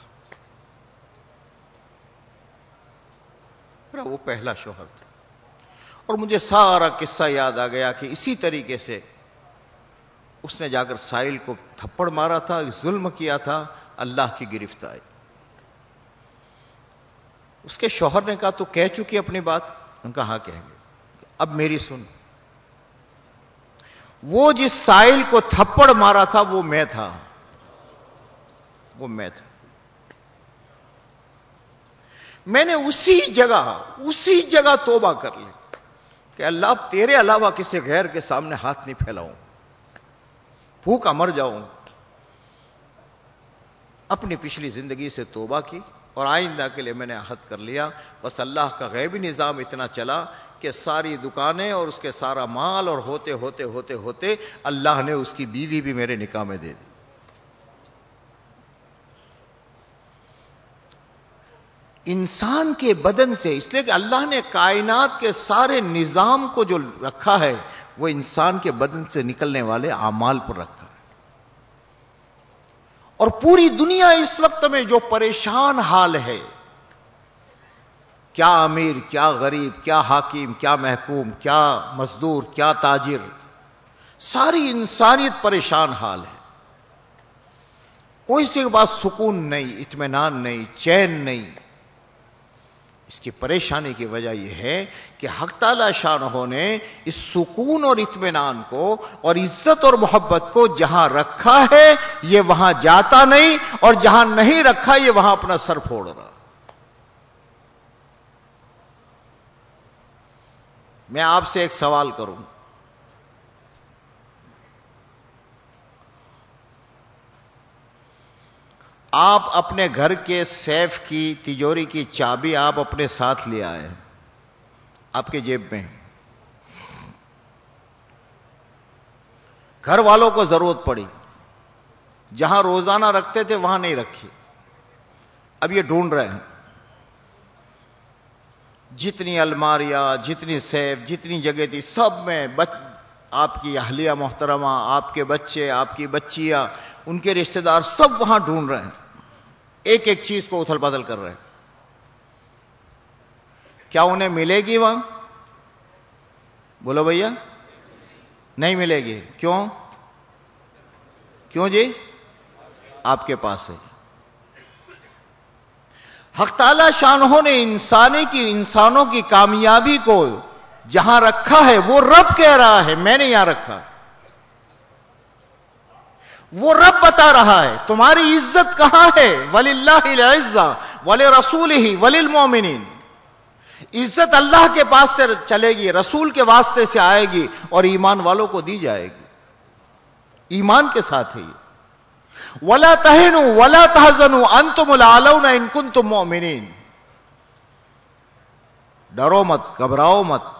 میرا وہ پہلا شوہر تھا۔ اور مجھے سارا قصہ یاد آ گیا کہ اسی طریقے سے اس نے جا کر سائل کو تھپڑ مارا تھا، ظلم کیا تھا۔ اللہ کی گرفت آئی اس کے شوہر نے کہا، تو کہہ چکی اپنی بات؟ ان کا ہاں کہہ گئے اب میری سن۔ وہ جس سائل کو تھپڑ مارا تھا، وہ میں تھا۔ وہ میں تھا۔ میں نے اسی جگہ اسی جگہ توبہ کر لی کہ اللہ، تیرے علاوہ کسی غیر کے سامنے ہاتھ نہیں پھیلاؤں۔ بھوکا مر جاؤں۔ اپنی پچھلی زندگی سے توبہ کی اور آئندہ کے لیے میں نے عہد کر لیا۔ بس اللہ کا غیبی نظام اتنا چلا کہ ساری دکانیں اور اس کے سارا مال اور ہوتے ہوتے ہوتے ہوتے اللہ نے اس کی بیوی بھی میرے نکاح میں دے دی۔ انسان کے بدن سے، اس لیے کہ اللہ نے کائنات کے سارے نظام کو جو رکھا ہے، وہ انسان کے بدن سے نکلنے والے اعمال پر رکھا ہے۔ اور پوری دنیا اس وقت میں جو پریشان حال ہے، کیا امیر، کیا غریب، کیا حاکم، کیا محکوم، کیا مزدور، کیا تاجر، ساری انسانیت پریشان حال ہے۔ کوئی سے بات سکون نہیں، اطمینان نہیں، چین نہیں۔ اس کی پریشانی کی وجہ یہ ہے کہ حق تعالی شاہ نے اس سکون اور اطمینان کو اور عزت اور محبت کو جہاں رکھا ہے، یہ وہاں جاتا نہیں اور جہاں نہیں رکھا، یہ وہاں اپنا سر پھوڑ رہا۔ میں آپ سے ایک سوال کروں۔ آپ اپنے گھر کے سیف کی، تجوری کی چابی آپ اپنے ساتھ لے آئے آپ کے جیب میں گھر والوں کو ضرورت پڑی۔ جہاں روزانہ رکھتے تھے، وہاں نہیں رکھی۔ اب یہ ڈھونڈ رہے ہیں۔ جتنی الماریاں، جتنی سیف، جتنی جگہ تھی، سب میں بچ، آپ کی اہلیہ محترمہ، آپ کے بچے، آپ کی بچیاں، ان کے رشتہ دار سب وہاں ڈھونڈ رہے ہیں۔ ایک ایک چیز کو اتھل بدل کر رہے ہیں۔ کیا انہیں ملے گی وہاں؟ بولو بھیا۔ نہیں ملے گی۔ کیوں؟ کیوں جی؟ آپ کے پاس ہے۔ حق تعالی شانہوں نے انسانی کی، انسانوں کی کامیابی کو جہاں رکھا ہے، وہ رب کہہ رہا ہے، میں نے یہاں رکھا۔ وہ رب بتا رہا ہے، تمہاری عزت کہاں ہے؟ ولی اللہ ولی رسول ہی ولی المومنین عزت اللہ کے پاس سے چلے گی، رسول کے واسطے سے آئے گی اور ایمان والوں کو دی جائے گی۔ ایمان کے ساتھ ہی ولا تہن ولا تحزن انتم العلون ان کنتم مؤمنین ڈرو مت، گھبراؤ مت۔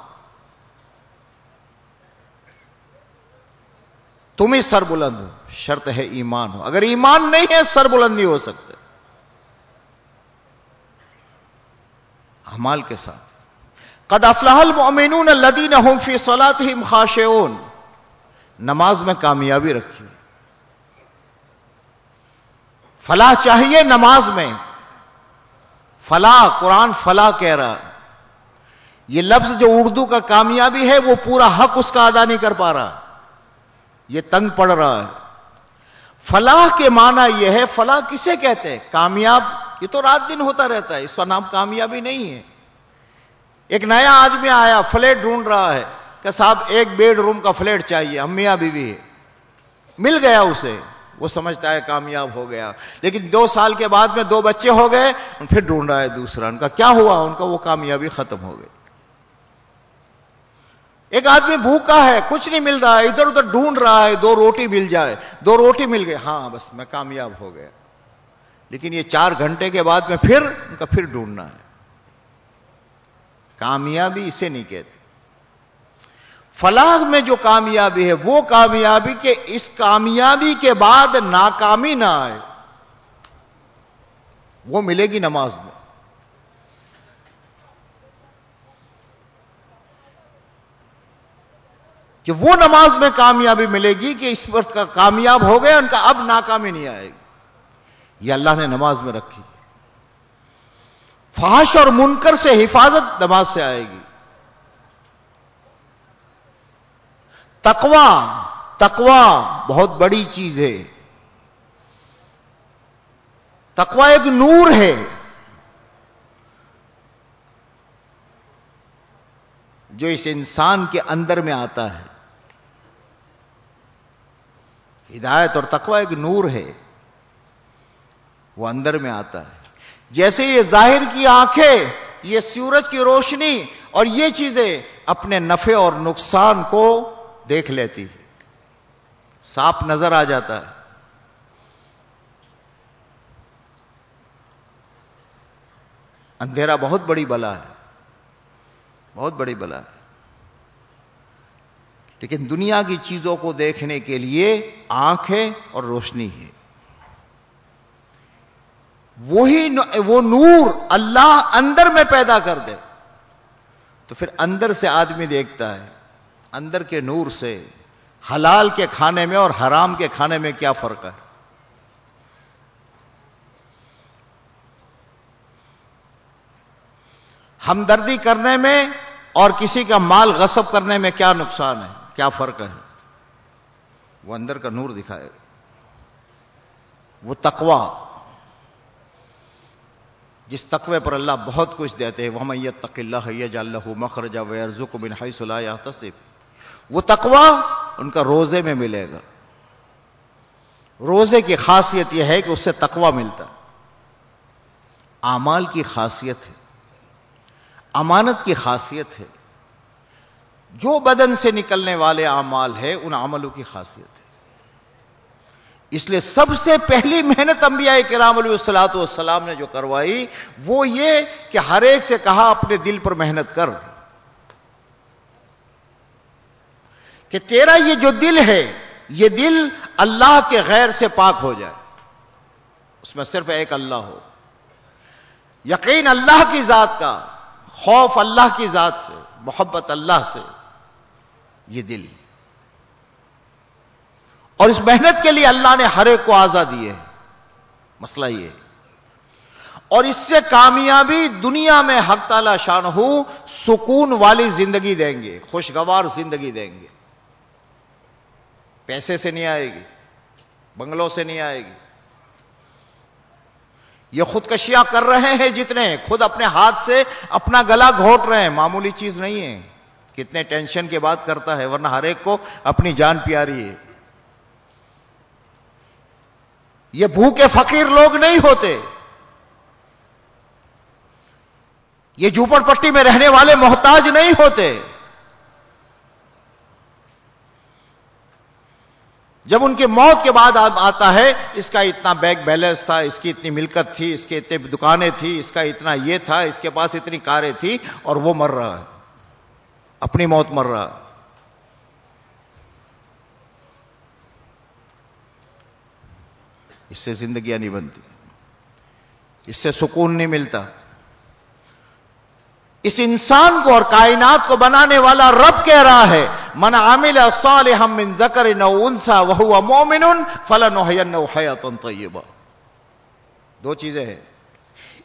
تم ہی سر بلند ہو شرط ہے ایمان ہو۔ اگر ایمان نہیں ہے سر بلند نہیں ہو سکتے۔ حمال کے ساتھ۔ قد افلاح المؤمنون الذين هم في صلاتهم خاشعون۔ نماز میں کامیابی رکھی فلاح چاہیے نماز میں۔ فلاح، قرآن فلاح کہہ رہا ہے۔ یہ لفظ جو اردو کا کامیابی ہے، وہ پورا حق اس کا ادا نہیں کر پا رہا۔ یہ تنگ پڑ رہا ہے۔ فلاح کے معنی یہ ہے، فلاح کسے کہتے ہیں؟ کامیاب، یہ تو رات دن ہوتا رہتا ہے، اس کا نام کامیابی نہیں ہے۔ ایک نیا آدمی آیا، فلیٹ ڈھونڈ رہا ہے، کہ صاحب ایک بیڈ روم کا فلیٹ چاہیے امیاں بیوی ہے مل گیا اسے، وہ سمجھتا ہے کامیاب ہو گیا۔ لیکن دو سال کے بعد میں دو بچے ہو گئے پھر ڈھونڈ رہا ہے دوسرا، ان کا کیا ہوا؟ ان کا وہ کامیابی ختم ہو گئی۔ ایک آدمی بھوکا ہے، کچھ نہیں مل رہا ہے ادھر ادھر ڈھونڈ رہا ہے، دو روٹی مل جائے، دو روٹی مل گئے۔ ہاں بس میں کامیاب ہو گیا۔ لیکن یہ چار گھنٹے کے بعد میں پھر، ان کا پھر ڈھونڈنا ہے۔ کامیابی اسے نہیں کہتے۔ فلاح میں جو کامیابی ہے، وہ کامیابی کہ اس کامیابی کے بعد ناکامی نہ آئے۔ وہ ملے گی نماز میں۔ کہ وہ نماز میں کامیابی ملے گی کہ اس وقت کا کامیاب ہو گیا ان کا اب ناکامی نہیں آئے گی۔ یہ اللہ نے نماز میں رکھی۔ فحش اور منکر سے حفاظت نماز سے آئے گی۔ تقوا تقوا بہت بڑی چیز ہے۔ تقوا ایک نور ہے۔ جو اس انسان کے اندر میں آتا ہے۔ ہدایت اور تقوی ایک نور ہے، وہ اندر میں آتا ہے۔ جیسے یہ ظاہر کی آنکھیں، یہ سورج کی روشنی اور یہ چیزیں اپنے نفع اور نقصان کو دیکھ لیتی ہے صاف نظر آ جاتا ہے۔ اندھیرا بہت بڑی بلا ہے۔ بہت بڑی بلا ہے۔ لیکن دنیا کی چیزوں کو دیکھنے کے لیے آنکھ ہے اور روشنی ہے۔ وہی وہ نور اللہ اندر میں پیدا کر دے۔ تو پھر اندر سے آدمی دیکھتا ہے، اندر کے نور سے، حلال کے کھانے میں اور حرام کے کھانے میں کیا فرق ہے؟ ہمدردی کرنے میں اور کسی کا مال غصب کرنے میں کیا نقصان ہے؟ کیا فرق ہے؟ وہ اندر کا نور دکھائے وہ تقوا جس تقوی پر اللہ بہت کچھ دیتے ہیں وہ میت تق اللہ اللہ مخرجہ ویرزق بن حیث لا تصف وہ تقوا ان کا روزے میں ملے گا۔ روزے کی خاصیت یہ ہے کہ اس سے تقوا ملتا امال کی خاصیت ہے۔ امانت کی خاصیت ہے۔ جو بدن سے نکلنے والے اعمال ہے، ان عملوں کی خاصیت ہے۔ اس لیے سب سے پہلی محنت انبیاء کرام علیہ السلاۃ والسلام نے جو کروائی، وہ یہ کہ ہر ایک سے کہا، اپنے دل پر محنت کر۔ کہ تیرا یہ جو دل ہے، یہ دل اللہ کے غیر سے پاک ہو جائے۔ اس میں صرف ایک اللہ ہو۔ یقین اللہ کی ذات کا، خوف اللہ کی ذات سے، محبت اللہ سے یہ دل۔ اور اس محنت کے لیے اللہ نے ہر ایک کو آزادی ہے۔ مسئلہ یہ۔ اور اس سے کامیابی دنیا میں حق تعالی شان ہو سکون والی زندگی دیں گے، خوشگوار زندگی دیں گے۔ پیسے سے نہیں آئے گی، بنگلوں سے نہیں آئے گی۔ یہ خودکشیاں کر رہے ہیں جتنے، خود اپنے ہاتھ سے اپنا گلا گھوٹ رہے ہیں، معمولی چیز نہیں ہے۔ کتنے ٹینشن کے بعد کرتا ہے، ورنہ ہر ایک کو اپنی جان پیاری ہے۔ یہ بھوکے فقیر لوگ نہیں ہوتے۔ یہ جھوپڑ پٹی میں رہنے والے محتاج نہیں ہوتے۔ جب ان کی موت کے بعد آتا ہے، اس کا اتنا بینک بیلنس تھا، اس کی اتنی ملکت تھی، اس کی اتنی دکانیں تھی اس کا اتنا یہ تھا، اس کے پاس اتنی کاریں تھی اور وہ مر رہا ہے۔ اپنی موت مر رہا۔ اس سے زندگیاں نہیں بنتی، اس سے سکون نہیں ملتا۔ اس انسان کو اور کائنات کو بنانے والا رب کہہ رہا ہے، من عامل صالحا من ذکر نو انسا وهو مؤمن فلنحيينه حیات طیبہ۔ دو چیزیں ہیں۔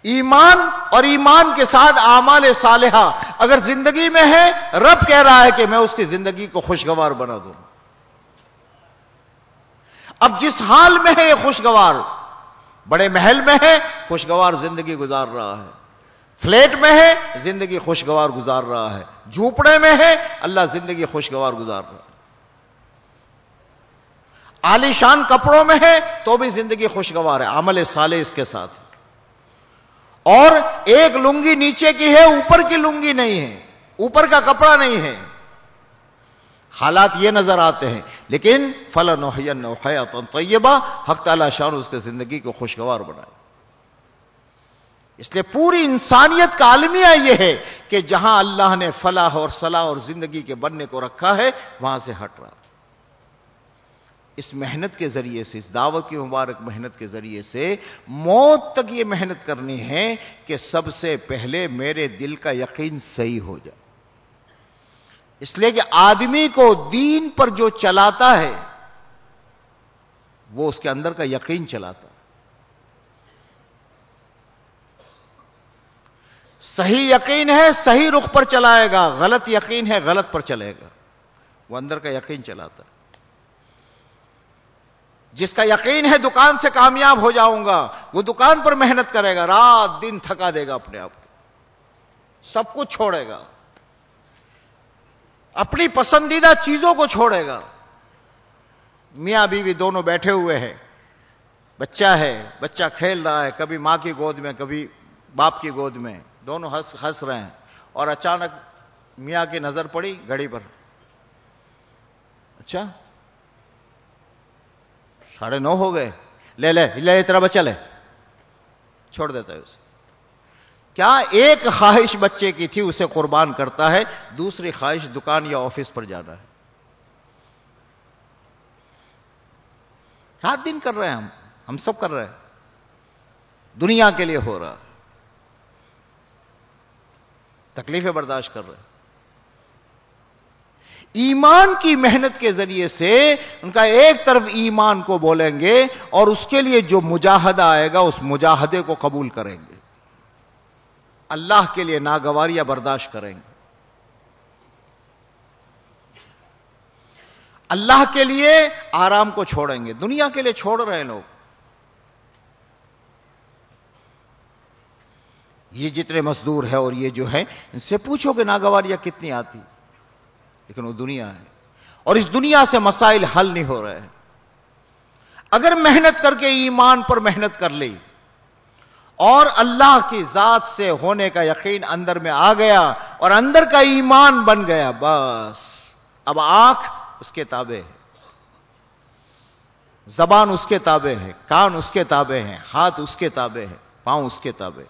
ایمان اور ایمان کے ساتھ اعمال صالحہ اگر زندگی میں ہے، رب کہہ رہا ہے کہ میں اس کی زندگی کو خوشگوار بنا دوں۔ اب جس حال میں ہے، یہ خوشگوار، بڑے محل میں ہے، خوشگوار زندگی گزار رہا ہے۔ فلیٹ میں ہے، زندگی خوشگوار گزار رہا ہے۔ جھوپڑے میں ہے، اللہ زندگی خوشگوار گزار رہا ہے۔ عالیشان کپڑوں میں ہے، تو بھی زندگی خوشگوار ہے، عمل سالے اس کے ساتھ۔ اور ایک لنگی نیچے کی ہے، اوپر کی لنگی نہیں ہے، اوپر کا کپڑا نہیں ہے۔ حالات یہ نظر آتے ہیں۔ لیکن فلاں طیبہ، حق تعالی شان اس کے زندگی کو خوشگوار بنائے۔ اس لیے پوری انسانیت کا عالمیہ یہ ہے کہ جہاں اللہ نے فلاح اور صلاح اور زندگی کے بننے کو رکھا ہے، وہاں سے ہٹ رہا اس محنت کے ذریعے سے، اس دعوت کی مبارک محنت کے ذریعے سے موت تک یہ محنت کرنی ہے کہ سب سے پہلے میرے دل کا یقین صحیح ہو جائے۔ اس لیے کہ آدمی کو دین پر جو چلاتا ہے، وہ اس کے اندر کا یقین چلاتا صحیح یقین ہے، صحیح رخ پر چلائے گا، غلط یقین ہے، غلط پر چلے گا۔ وہ اندر کا یقین چلاتا ہے۔ جس کا یقین ہے دکان سے کامیاب ہو جاؤں گا، وہ دکان پر محنت کرے گا، رات دن تھکا دے گا اپنے آپ کو۔ سب کچھ چھوڑے گا۔ اپنی پسندیدہ چیزوں کو چھوڑے گا۔ میاں بیوی دونوں بیٹھے ہوئے ہیں۔ بچہ ہے، بچہ کھیل رہا ہے، کبھی ماں کی گود میں، کبھی باپ کی گود میں۔ دونوں ہنس ہنس رہے ہیں۔ اور اچانک میاں کی نظر پڑی گھڑی پر۔ اچھا؟ ساڑھے نو ہو گئے۔ لے لے لے، تیرا بچہ لے۔ چھوڑ دیتا ہے اسے۔ کیا ایک خواہش بچے کی تھی اسے قربان کرتا ہے، دوسری خواہش دکان یا آفس پر جانا ہے؟ رات دن کر رہے ہیں ہم۔ ہم سب کر رہے ہیں۔ دنیا کے لیے ہو رہا تکلیفیں برداشت کر رہے ہیں۔ ایمان کی محنت کے ذریعے سے ان کا ایک طرف ایمان کو بولیں گے اور اس کے لیے جو مجاہدہ آئے گا اس مجاہدے کو قبول کریں گے۔ اللہ کے لیے ناگواریاں برداشت کریں گے۔ اللہ کے لیے آرام کو چھوڑیں گے۔ دنیا کے لیے چھوڑ رہے ہیں لوگ۔ یہ جتنے مزدور ہے اور یہ جو ہے ان سے پوچھو کہ ناگواریاں کتنی آتی۔ لیکن وہ دنیا ہے۔ اور اس دنیا سے مسائل حل نہیں ہو رہے۔ ہیں اگر محنت کر کے ایمان پر محنت کر لی، اور اللہ کی ذات سے ہونے کا یقین اندر میں آ گیا اور اندر کا ایمان بن گیا، بس۔ اب آنکھ اس کے تابع ہے۔ زبان اس کے تابع ہے۔ کان اس کے تابع ہے ہاتھ اس کے تابع ہے پاؤں اس کے تابع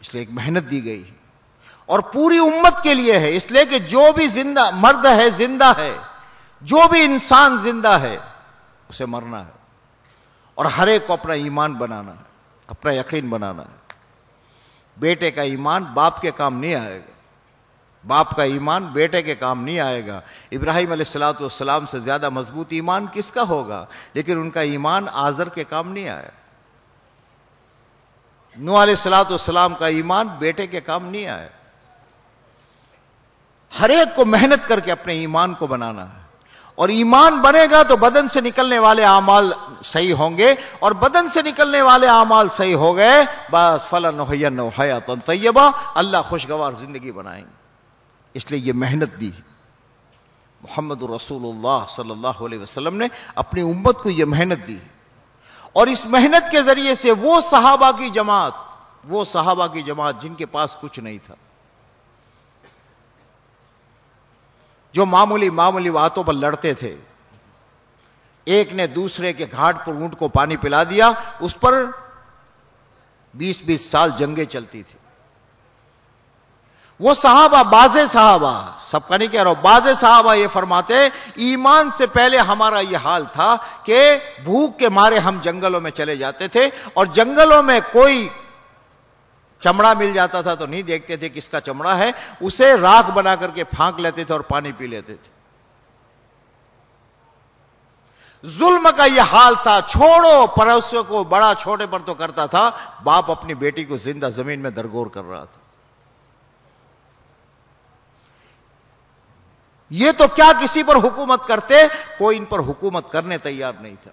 اس لیے ایک محنت دی گئی۔ ہے اور پوری امت کے لیے ہے۔ اس لیے کہ جو بھی زندہ مرد ہے، زندہ ہے۔ جو بھی انسان زندہ ہے، اسے مرنا ہے۔ اور ہر ایک کو اپنا ایمان بنانا ہے، اپنا یقین بنانا ہے۔ بیٹے کا ایمان باپ کے کام نہیں آئے گا۔ باپ کا ایمان بیٹے کے کام نہیں آئے گا۔ ابراہیم علیہ السلاۃ والسلام سے زیادہ مضبوط ایمان کس کا ہوگا؟ لیکن ان کا ایمان آزر کے کام نہیں آیا۔ نو علیہ السلاۃ والسلام کا ایمان بیٹے کے کام نہیں آیا۔ ہر ایک کو محنت کر کے اپنے ایمان کو بنانا ہے۔ اور ایمان بنے گا تو بدن سے نکلنے والے اعمال صحیح ہوں گے۔ اور بدن سے نکلنے والے اعمال صحیح ہو گئے۔ بس فلاں حیات طیبہ۔ اللہ خوشگوار زندگی بنائیں گے۔ اس لیے یہ محنت دی۔ محمد رسول اللہ صلی اللہ علیہ وسلم نے اپنی امت کو یہ محنت دی۔ اور اس محنت کے ذریعے سے وہ صحابہ کی جماعت، وہ صحابہ کی جماعت جن کے پاس کچھ نہیں تھا۔ جو معمولی معمولی باتوں پر لڑتے تھے۔ ایک نے دوسرے کے گھاٹ پر اونٹ کو پانی پلا دیا، اس پر بیس بیس سال جنگیں چلتی تھی وہ صحابہ باز صحابہ، سب کا نہیں کہہ رہا باز صحابہ یہ فرماتے ایمان سے پہلے ہمارا یہ حال تھا کہ بھوک کے مارے ہم جنگلوں میں چلے جاتے تھے اور جنگلوں میں کوئی چمڑا مل جاتا تھا تو نہیں دیکھتے تھے کس کا چمڑا ہے، اسے راکھ بنا کر کے پھانک لیتے تھے اور پانی پی لیتے تھے۔ ظلم کا یہ حال تھا، چھوڑو، پڑوسیوں کو بڑا چھوٹے پر تو کرتا تھا، باپ اپنی بیٹی کو زندہ زمین میں درگور کر رہا تھا۔ یہ تو کیا کسی پر حکومت کرتے؟ کوئی ان پر حکومت کرنے تیار نہیں تھا۔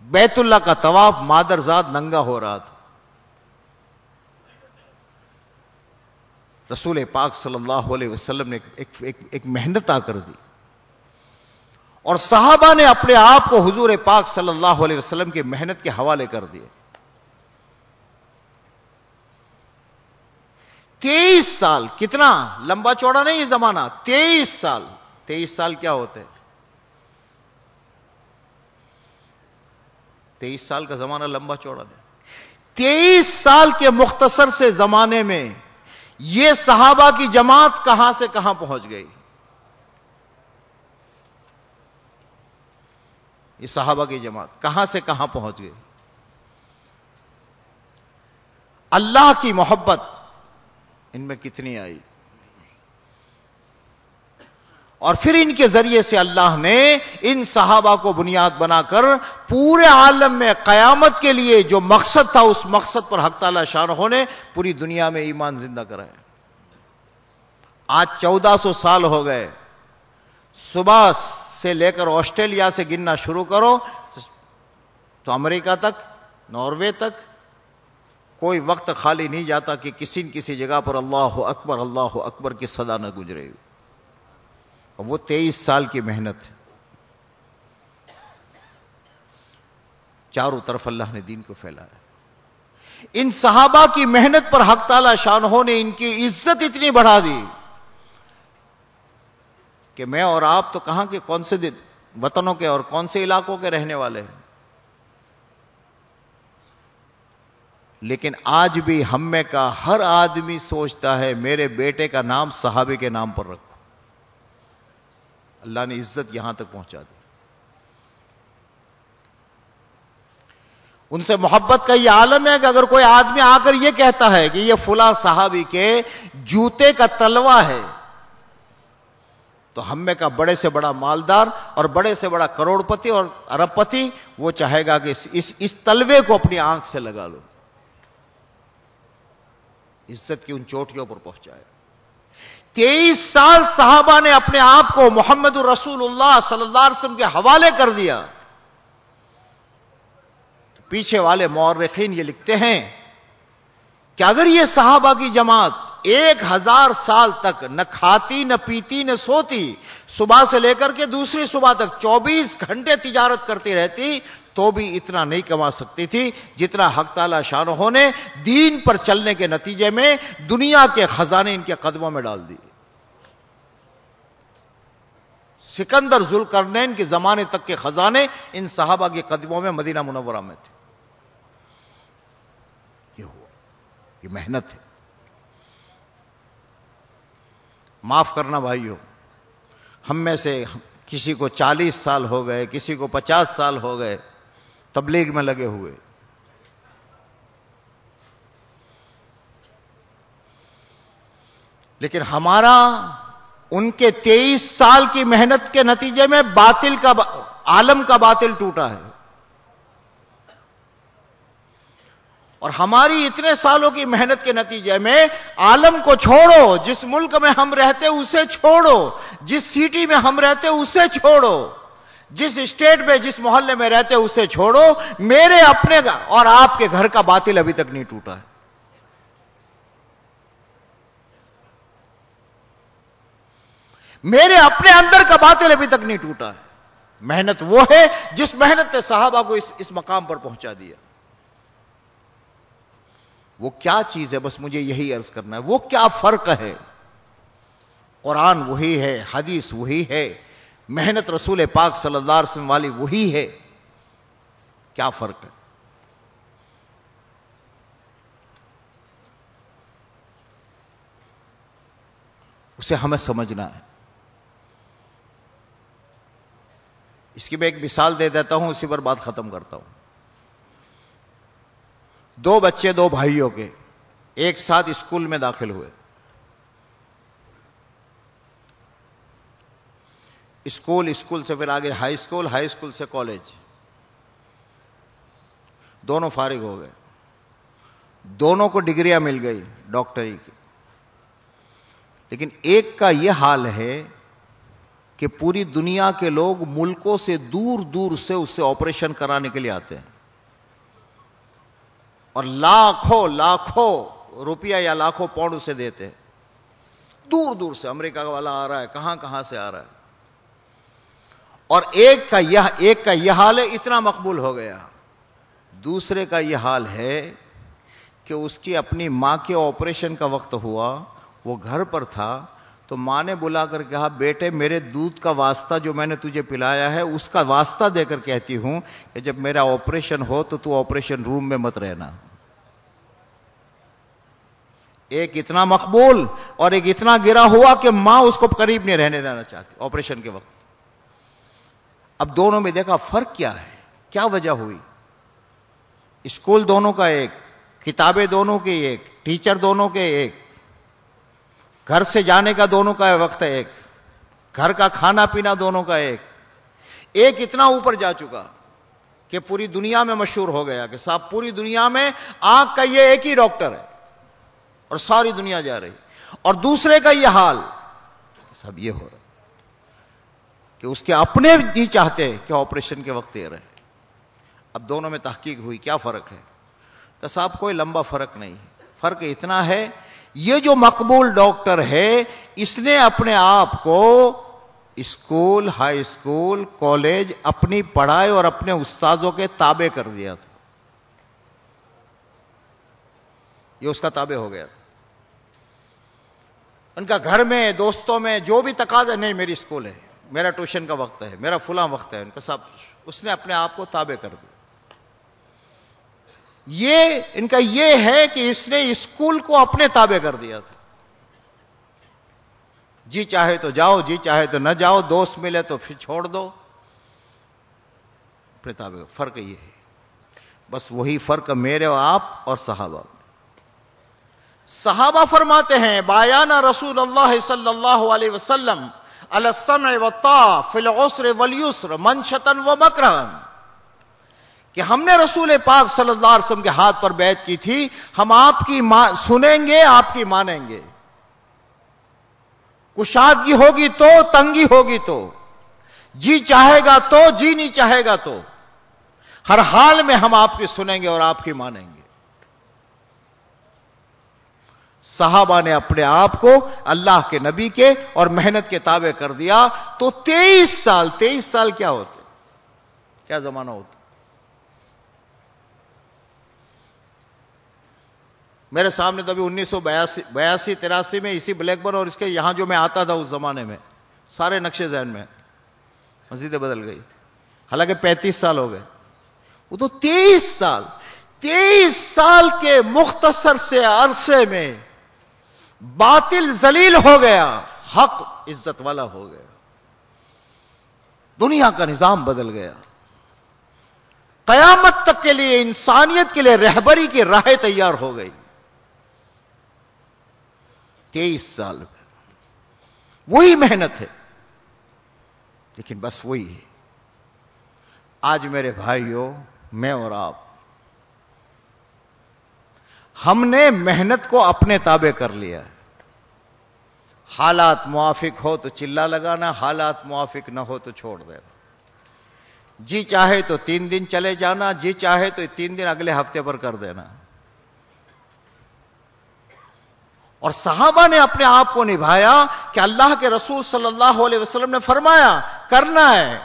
بیت اللہ کا طواف مادرزاد ننگا ہو رہا تھا۔ رسول پاک صلی اللہ علیہ وسلم نے ایک, ایک, ایک محنت آ کر دی۔ اور صحابہ نے اپنے آپ کو حضور پاک صلی اللہ علیہ وسلم کی محنت کے حوالے کر دیے۔ تیئیس سال کتنا لمبا چوڑا نہیں یہ زمانہ تیئیس سال۔ تیئیس سال کیا ہوتے تیئیس سال کا زمانہ لمبا چوڑا نہیں۔ تیئیس سال کے مختصر سے زمانے میں یہ صحابہ کی جماعت کہاں سے کہاں پہنچ گئی؟ یہ صحابہ کی جماعت کہاں سے کہاں پہنچ گئی؟ اللہ کی محبت ان میں کتنی آئی؟ اور پھر ان کے ذریعے سے اللہ نے ان صحابہ کو بنیاد بنا کر پورے عالم میں قیامت کے لیے جو مقصد تھا، اس مقصد پر حق تعالی شاہ نے پوری دنیا میں ایمان زندہ کرائے۔ آج چودہ سو سال ہو گئے۔ صبح سے لے کر آسٹریلیا سے گننا شروع کرو، تو امریکہ تک، ناروے تک، کوئی وقت خالی نہیں جاتا کہ کسی نہ کسی جگہ پر اللہ اکبر اللہ اکبر کی صدا نہ گزرے۔ وہ تیئیس سال کی محنت چاروں طرف اللہ نے دین کو پھیلایا۔ ان صحابہ کی محنت پر حق تعالی شاہ نے ان کی عزت اتنی بڑھا دی کہ میں اور آپ تو کہاں کے کون سے وطنوں کے اور کون سے علاقوں کے رہنے والے ہیں۔ لیکن آج بھی ہم میں کا ہر آدمی سوچتا ہے میرے بیٹے کا نام صحابے کے نام پر رکھو اللہ نے عزت یہاں تک پہنچا دی۔ ان سے محبت کا یہ عالم ہے کہ اگر کوئی آدمی آ کر یہ کہتا ہے کہ یہ فلاں صحابی کے جوتے کا تلوا ہے، تو ہم میں کا بڑے سے بڑا مالدار اور بڑے سے بڑا کروڑ پتی اور ارب پتی وہ چاہے گا کہ اس اس تلوے کو اپنی آنکھ سے لگا لو۔ عزت کی ان چوٹیوں پر پہنچایا تیئیس سال صحابہ نے اپنے آپ کو محمد الرسول اللہ صلی اللہ علیہ وسلم کے حوالے کر دیا۔ پیچھے والے مورخین یہ لکھتے ہیں کہ اگر یہ صحابہ کی جماعت ایک ہزار سال تک نہ کھاتی، نہ پیتی، نہ سوتی، صبح سے لے کر کے دوسری صبح تک چوبیس گھنٹے تجارت کرتی رہتی تو بھی اتنا نہیں کما سکتی تھی جتنا حق تعالی شاہ نے دین پر چلنے کے نتیجے میں دنیا کے خزانے ان کے قدموں میں ڈال دیے۔ سکندر ذل کے زمانے تک کے خزانے ان صحابہ کے قدموں میں مدینہ منورہ میں تھے۔ یہ ہوا، یہ محنت ہے۔ معاف کرنا بھائیو، ہم میں سے کسی کو چالیس سال ہو گئے، کسی کو پچاس سال ہو گئے تبلیغ میں لگے ہوئے۔ لیکن ہمارا ان کے تیئیس سال کی محنت کے نتیجے میں باطل کا عالم کا باطل ٹوٹا ہے۔ اور ہماری اتنے سالوں کی محنت کے نتیجے میں عالم کو چھوڑو، جس ملک میں ہم رہتے اسے چھوڑو، جس سٹی میں ہم رہتے اسے چھوڑو۔ جس اسٹیٹ میں جس محلے میں رہتے اسے چھوڑو۔ میرے اپنے اور آپ کے گھر کا باطل ابھی تک نہیں ٹوٹا ہے۔ میرے اپنے اندر کا باطل ابھی تک نہیں ٹوٹا ہے۔ محنت وہ ہے جس محنت نے صحابہ کو اس اس مقام پر پہنچا دیا۔ وہ کیا چیز ہے؟ بس مجھے یہی عرض کرنا ہے۔ وہ کیا فرق ہے؟ قرآن وہی ہے، حدیث وہی ہے۔ محنت رسول پاک صلی اللہ علیہ وسلم والی وہی ہے۔ کیا فرق ہے؟ اسے ہمیں سمجھنا ہے۔ اس کی میں ایک مثال دے دیتا ہوں، اسی پر بات ختم کرتا ہوں۔ دو بچے، دو بھائیوں کے ایک ساتھ اسکول میں داخل ہوئے۔ اسکول اسکول سے پھر آگے ہائی اسکول ہائی اسکول سے کالج۔ دونوں فارغ ہو گئے۔ دونوں کو ڈگریاں مل گئی ڈاکٹری کی۔ لیکن ایک کا یہ حال ہے کہ پوری دنیا کے لوگ ملکوں سے دور دور سے اس سے آپریشن کرانے کے لیے آتے ہیں۔ اور لاکھوں لاکھوں روپیہ یا لاکھوں پاؤنڈ اسے دیتے دور دور سے امریکہ والا آ رہا ہے، کہاں کہاں سے آ رہا ہے؟ اور ایک کا یہ ایک کا یہ حال ہے، اتنا مقبول ہو گیا۔ دوسرے کا یہ حال ہے کہ اس کی اپنی ماں کے آپریشن کا وقت ہوا، وہ گھر پر تھا۔ تو ماں نے بلا کر کہا، بیٹے، میرے دودھ کا واسطہ جو میں نے تجھے پلایا ہے، اس کا واسطہ دے کر کہتی ہوں کہ جب میرا آپریشن ہو تو تو آپریشن روم میں مت رہنا۔ ایک اتنا مقبول اور ایک اتنا گرا ہوا کہ ماں اس کو قریب نہیں رہنے دینا چاہتی، آپریشن کے وقت۔ اب دونوں میں دیکھا فرق کیا ہے؟ کیا وجہ ہوئی؟ اسکول دونوں کا ایک، کتابیں دونوں کی ایک، ٹیچر دونوں کے ایک، گھر سے جانے کا دونوں کا وقت ایک، گھر کا کھانا پینا دونوں کا ایک ایک اتنا اوپر جا چکا کہ پوری دنیا میں مشہور ہو گیا کہ صاحب پوری دنیا میں آنکھ کا یہ ایک ہی ڈاکٹر ہے اور ساری دنیا جا رہی۔ اور دوسرے کا یہ حال سب یہ ہو رہا۔ کہ اس کے اپنے نہیں چاہتے کہ آپریشن کے وقت یہ رہے اب دونوں میں تحقیق ہوئی، کیا فرق ہے؟ تو صاحب، کوئی لمبا فرق نہیں فرق اتنا ہے، یہ جو مقبول ڈاکٹر ہے، اس نے اپنے آپ کو اسکول، ہائی اسکول، کالج اپنی پڑھائی اور اپنے استاذوں کے تابع کر دیا تھا۔ یہ اس کا تابع ہو گیا تھا۔ ان کا گھر میں، دوستوں میں، جو بھی تقاضا نہیں، میری اسکول ہے۔ میرا ٹیوشن کا وقت ہے، میرا فلاں وقت ہے، ان کا سب اس نے اپنے آپ کو تابع کر دیا۔ یہ، ان کا یہ ہے کہ اس نے اسکول کو اپنے تابع کر دیا تھا۔ جی چاہے تو جاؤ جی چاہے تو نہ جاؤ، دوست ملے تو پھر چھوڑ دو۔ اپنے تابع، فرق یہ ہے۔ بس وہی فرق میرے اور آپ اور صحابہ۔ صحابہ فرماتے ہیں بایانہ رسول اللہ صلی اللہ علیہ وسلم السمع والطاع فی العسر والیسر منشتن و مکرن کہ ہم نے رسول پاک صلی اللہ علیہ وسلم کے ہاتھ پر بیعت کی تھی، ہم آپ کی سنیں گے، آپ کی مانیں گے۔ کشادگی ہوگی تو، تنگی ہوگی تو۔ جی چاہے گا تو جی نہیں چاہے گا تو۔ ہر حال میں ہم آپ کی سنیں گے اور آپ کی مانیں گے۔ صحابہ نے اپنے آپ کو اللہ کے نبی کے اور محنت کے تابع کر دیا تو تیئیس سال تیئیس سال کیا ہوتے؟ کیا زمانہ ہوتا؟ میرے سامنے تو ابھی انیس سو بیاسی بیاسی، تراسی میں اسی بلیک برن اور اس کے یہاں جو میں آتا تھا اس زمانے میں، سارے نقشے ذہن میں مسجدیں بدل گئی۔ حالانکہ پینتیس سال ہو گئے۔ وہ تو تیئیس سال تیئیس سال کے مختصر سے عرصے میں باطل زلیل ہو گیا، حق عزت والا ہو گیا۔ دنیا کا نظام بدل گیا۔ قیامت تک کے لیے، انسانیت کے لیے رہبری کی راہیں تیار ہو گئی۔ تیئیس سال وہی محنت ہے۔ لیکن بس وہی ہے۔ آج میرے بھائیوں، میں اور آپ ہم نے محنت کو اپنے تابع کر لیا ہے۔ حالات موافق ہو تو چلا لگانا، حالات موافق نہ ہو تو چھوڑ دینا۔ جی چاہے تو تین دن چلے جانا جی چاہے تو تین دن اگلے ہفتے پر کر دینا۔ اور صحابہ نے اپنے آپ کو نبھایا کہ اللہ کے رسول صلی اللہ علیہ وسلم نے فرمایا، کرنا ہے۔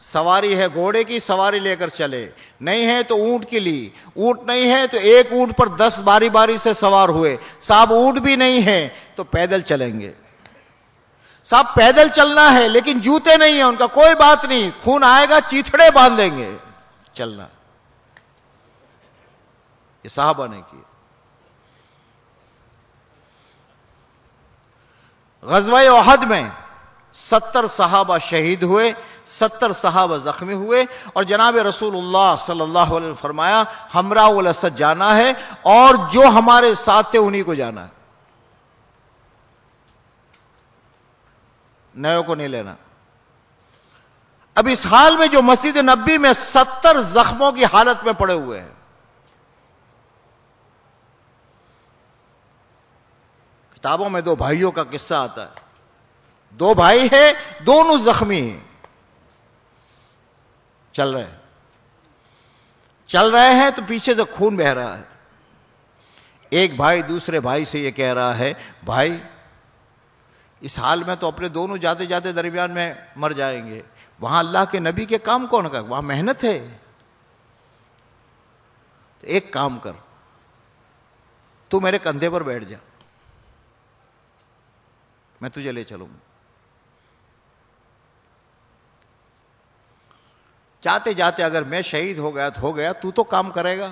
سواری ہے گھوڑے کی، سواری لے کر چلے۔ نہیں ہے تو اونٹ کی لی۔ اونٹ نہیں ہے تو ایک اونٹ پر دس باری باری سے سوار ہوئے۔ صاحب، اونٹ بھی نہیں ہے تو پیدل چلیں گے۔ صاحب، پیدل چلنا ہے لیکن جوتے نہیں ہیں، ان کا کوئی بات نہیں۔ خون آئے گا چیتڑے باندھیں گے۔ چلنا۔ یہ صحابہ نے کیا۔ غزوہ احد میں ستر صحابہ شہید ہوئے، ستر صحابہ زخمی ہوئے اور جناب رسول اللہ صلی اللہ علیہ وسلم فرمایا، ہمراہ الاسد جانا ہے اور جو ہمارے ساتھ تھے انہی کو جانا ہے۔ نیو کو نہیں لینا۔ اب اس حال میں جو مسجد نبی میں ستر زخموں کی حالت میں پڑے ہوئے ہیں۔ کتابوں میں دو بھائیوں کا قصہ آتا ہے۔ دو بھائی ہیں، دونوں زخمی ہیں۔ چل رہے ہیں۔ چل رہے ہیں تو پیچھے سے خون بہ رہا ہے۔ ایک بھائی دوسرے بھائی سے یہ کہہ رہا ہے، بھائی، اس حال میں تو اپنے دونوں جاتے جاتے درمیان میں مر جائیں گے۔ وہاں اللہ کے نبی کے کام کون کر؟ وہاں محنت ہے۔ تو ایک کام کر۔ تو میرے کندھے پر بیٹھ جا۔ میں تجھے لے چلوں گا۔ جاتے جاتے اگر میں شہید ہو گیا تو ہو گیا، تو تو کام کرے گا۔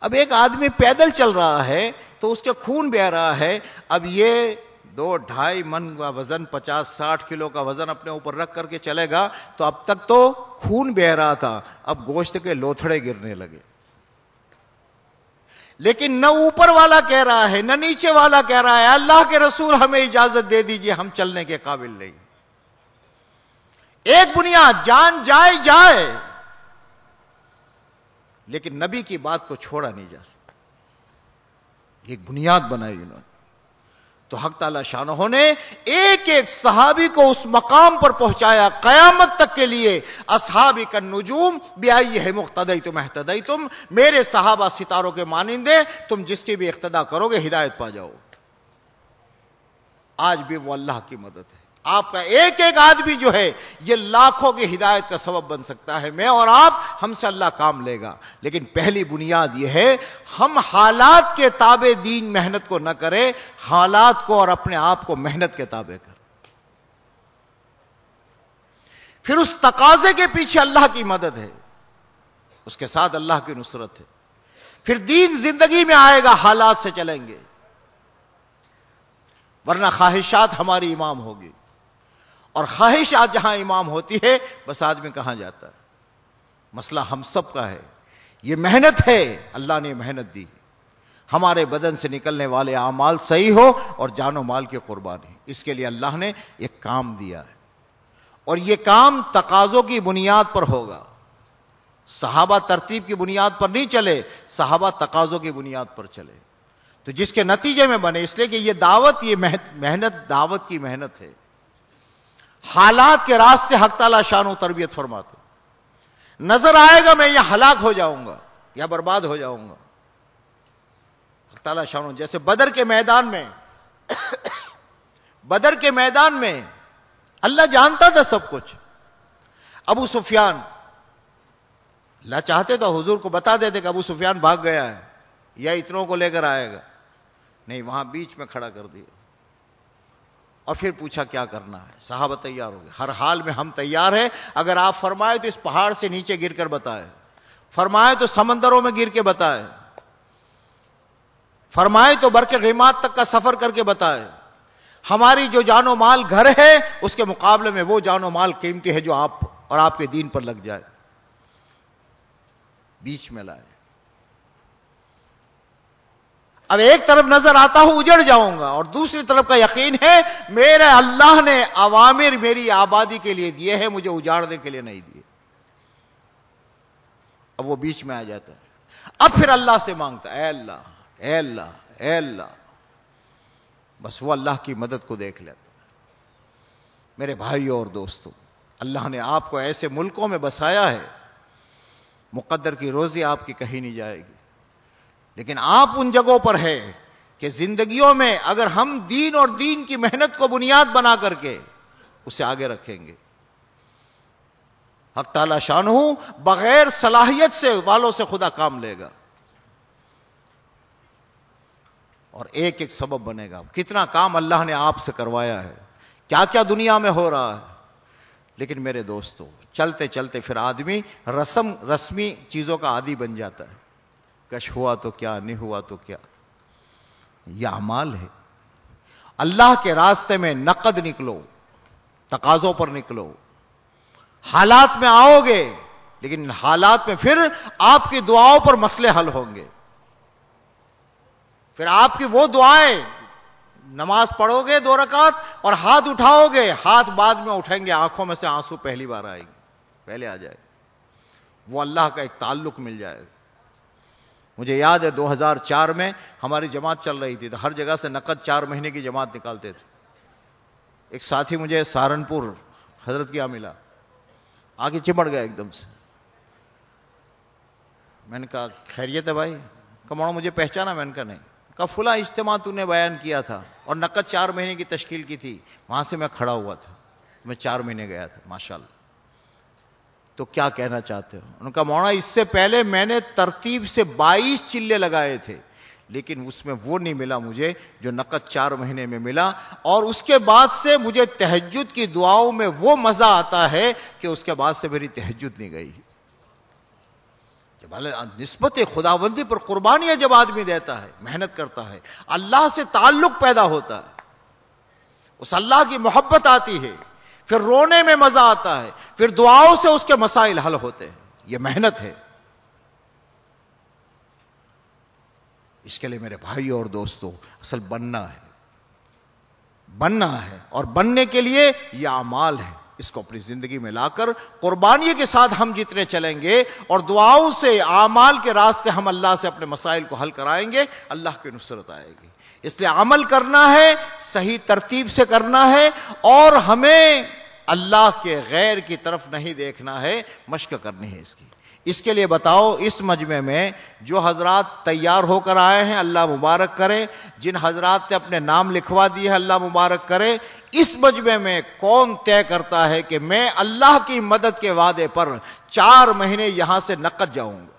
اب ایک آدمی پیدل چل رہا ہے تو اس کے خون بہ رہا ہے۔ اب یہ دو ڈھائی من کا وزن، پچاس، ساٹھ کلو کا وزن اپنے اوپر رکھ کر کے چلے گا تو اب تک تو خون بہ رہا تھا۔ اب گوشت کے لوتھڑے گرنے لگے۔ لیکن نہ اوپر والا کہہ رہا ہے، نہ نیچے والا کہہ رہا ہے، اللہ کے رسول ہمیں اجازت دے دیجیے، ہم چلنے کے قابل نہیں۔ ایک بنیاد، جان جائے جائے۔ لیکن نبی کی بات کو چھوڑا نہیں جا سکتا۔ ایک بنیاد بنائی انہوں نے۔ تو حق تعالی شاہ نے ایک ایک صحابی کو اس مقام پر پہنچایا قیامت تک کے لیے۔ اصحابی کا نجوم بھی آئی ہے مختدئی تم احتدئی تم میرے صحابہ ستاروں کے مانندے، تم جس کی بھی اقتدا کرو گے، ہدایت پا جاؤ۔ آج بھی وہ اللہ کی مدد ہے۔ آپ کا ایک ایک آدمی جو ہے یہ لاکھوں کی ہدایت کا سبب بن سکتا ہے میں اور آپ ہم سے اللہ کام لے گا لیکن پہلی بنیاد یہ ہے ہم حالات کے تابع دین محنت کو نہ کریں حالات کو اور اپنے آپ کو محنت کے تابع کر پھر اس تقاضے کے پیچھے اللہ کی مدد ہے اس کے ساتھ اللہ کی نصرت ہے پھر دین زندگی میں آئے گا حالات سے چلیں گے ورنہ خواہشات ہماری امام ہوگی اور خواہش آج جہاں امام ہوتی ہے، بس آدمی کہاں جاتا؟ ہے مسئلہ ہم سب کا ہے۔ یہ محنت ہے، اللہ نے محنت دی۔ ہمارے بدن سے نکلنے والے اعمال صحیح ہو اور جان و مال کی قربانی۔ اس کے لیے اللہ نے ایک کام دیا ہے۔ اور یہ کام تقاضوں کی بنیاد پر ہوگا۔ صحابہ ترتیب کی بنیاد پر نہیں چلے، صحابہ تقاضوں کی بنیاد پر چلے۔ تو جس کے نتیجے میں بنے، اس لیے کہ یہ دعوت، یہ محنت، دعوت کی محنت ہے۔ حالات کے راستے حق تعالی شان و تربیت فرماتے نظر آئے گا میں یہ ہلاک ہو جاؤں گا، یا برباد ہو جاؤں گا۔ حق تعالی شان جیسے بدر کے میدان میں، بدر کے میدان میں اللہ جانتا تھا سب کچھ۔ ابو سفیان، اللہ چاہتے تو حضور کو بتا دیتے کہ ابو سفیان بھاگ گیا ہے، یا اتنوں کو لے کر آئے گا۔ نہیں، وہاں بیچ میں کھڑا کر دیا۔ اور پھر پوچھا کیا کرنا ہے؟ صحابہ تیار ہو گئے۔ ہر حال میں ہم تیار ہیں۔ اگر آپ فرمائے تو اس پہاڑ سے نیچے گر کر بتائے۔ فرمائے تو سمندروں میں گر کے بتائے۔ فرمائے تو برق غیمات تک کا سفر کر کے بتائے۔ ہماری جو جان و مال گھر ہے، اس کے مقابلے میں وہ جان و مال قیمتی ہے جو آپ اور آپ کے دین پر لگ جائے۔ بیچ میں لائے۔ اب ایک طرف نظر آتا ہوں، اجڑ جاؤں گا۔ اور دوسری طرف کا یقین ہے، میرے اللہ نے عوامر میری آبادی کے لیے دیے ہیں، مجھے اجاڑنے کے لیے نہیں دیے۔ اب وہ بیچ میں آ جاتا ہے۔ اب پھر اللہ سے مانگتا اے اللہ اے اللہ اے اللہ۔ بس وہ اللہ کی مدد کو دیکھ لیتا میرے بھائیوں اور دوستوں، اللہ نے آپ کو ایسے ملکوں میں بسایا ہے، مقدر کی روزی آپ کی کہیں نہیں جائے گی۔ لیکن آپ ان جگہوں پر ہے کہ زندگیوں میں اگر ہم دین اور دین کی محنت کو بنیاد بنا کر کے اسے آگے رکھیں گے۔ حق تعالی شان ہوں بغیر صلاحیت سے والوں سے خدا کام لے گا۔ اور ایک ایک سبب بنے گا۔ کتنا کام اللہ نے آپ سے کروایا ہے۔ کیا کیا دنیا میں ہو رہا ہے۔ لیکن میرے دوستوں چلتے چلتے پھر آدمی رسم، رسمی چیزوں کا عادی بن جاتا ہے۔ کش ہوا تو کیا نہیں ہوا تو کیا۔ یہ امال ہے۔ اللہ کے راستے میں نقد نکلو، تقاضوں پر نکلو۔ حالات میں آؤ گے، لیکن حالات میں پھر آپ کی دعاؤں پر مسئلے حل ہوں گے۔ پھر آپ کی وہ دعائیں، نماز پڑھو گے دو رکعت اور ہاتھ اٹھاؤ گے، ہاتھ بعد میں اٹھیں گے، آنکھوں میں سے آنسو پہلی بار آئے گی پہلے آ جائے۔ وہ اللہ کا ایک تعلق مل جائے۔ گا مجھے یاد ہے دو ہزار چار میں ہماری جماعت چل رہی تھی، تو ہر جگہ سے نقد چار مہینے کی جماعت نکالتے تھے۔ ایک ساتھی مجھے سہارنپور حضرت کیا ملا، آگے چمڑ گیا ایک دم سے۔ میں نے کہا، خیریت ہے بھائی؟ کماؤ مجھے پہچانا۔ میں نے کہا، نہیں۔ کہا، فلاں اجتماع تو نے بیان کیا تھا اور نقد چار مہینے کی تشکیل کی تھی، وہاں سے میں کھڑا ہوا تھا۔ میں چار مہینے گیا تھا ماشاء اللہ تو کیا کہنا چاہتے ہو؟ ان کا مونا اس سے پہلے میں نے ترتیب سے بائیس چلے لگائے تھے، لیکن اس میں وہ نہیں ملا مجھے جو نقد چار مہینے میں ملا۔ اور اس کے بعد سے مجھے تہجد کی دعاؤں میں وہ مزہ آتا ہے کہ اس کے بعد سے میری تہجد نہیں گئی۔ نسبت خداوندی پر قربانیاں جب آدمی دیتا ہے، محنت کرتا ہے، اللہ سے تعلق پیدا ہوتا ہے، اس اللہ کی محبت آتی ہے۔ پھر رونے میں مزہ آتا ہے، پھر دعاؤں سے اس کے مسائل حل ہوتے ہیں۔ یہ محنت ہے۔ اس کے لیے میرے بھائی اور دوستوں، اصل بننا ہے۔ بننا ہے اور بننے کے لیے یہ امال ہے اس کو اپنی زندگی میں لا کر قربانی کے ساتھ ہم جتنے چلیں گے اور دعاؤں سے، اعمال کے راستے ہم اللہ سے اپنے مسائل کو حل کرائیں گے، اللہ کی نصرت آئے گی۔ اس لیے عمل کرنا ہے، صحیح ترتیب سے کرنا ہے اور ہمیں اللہ کے غیر کی طرف نہیں دیکھنا ہے، مشق کرنی ہے اس کی۔ اس کے لیے بتاؤ، اس مجمع میں جو حضرات تیار ہو کر آئے ہیں، اللہ مبارک کرے۔ جن حضرات نے اپنے نام لکھوا دیے اللہ مبارک کرے۔ اس مجمع میں کون طے کرتا ہے کہ میں اللہ کی مدد کے وعدے پر چار مہینے یہاں سے نقد جاؤں گا؟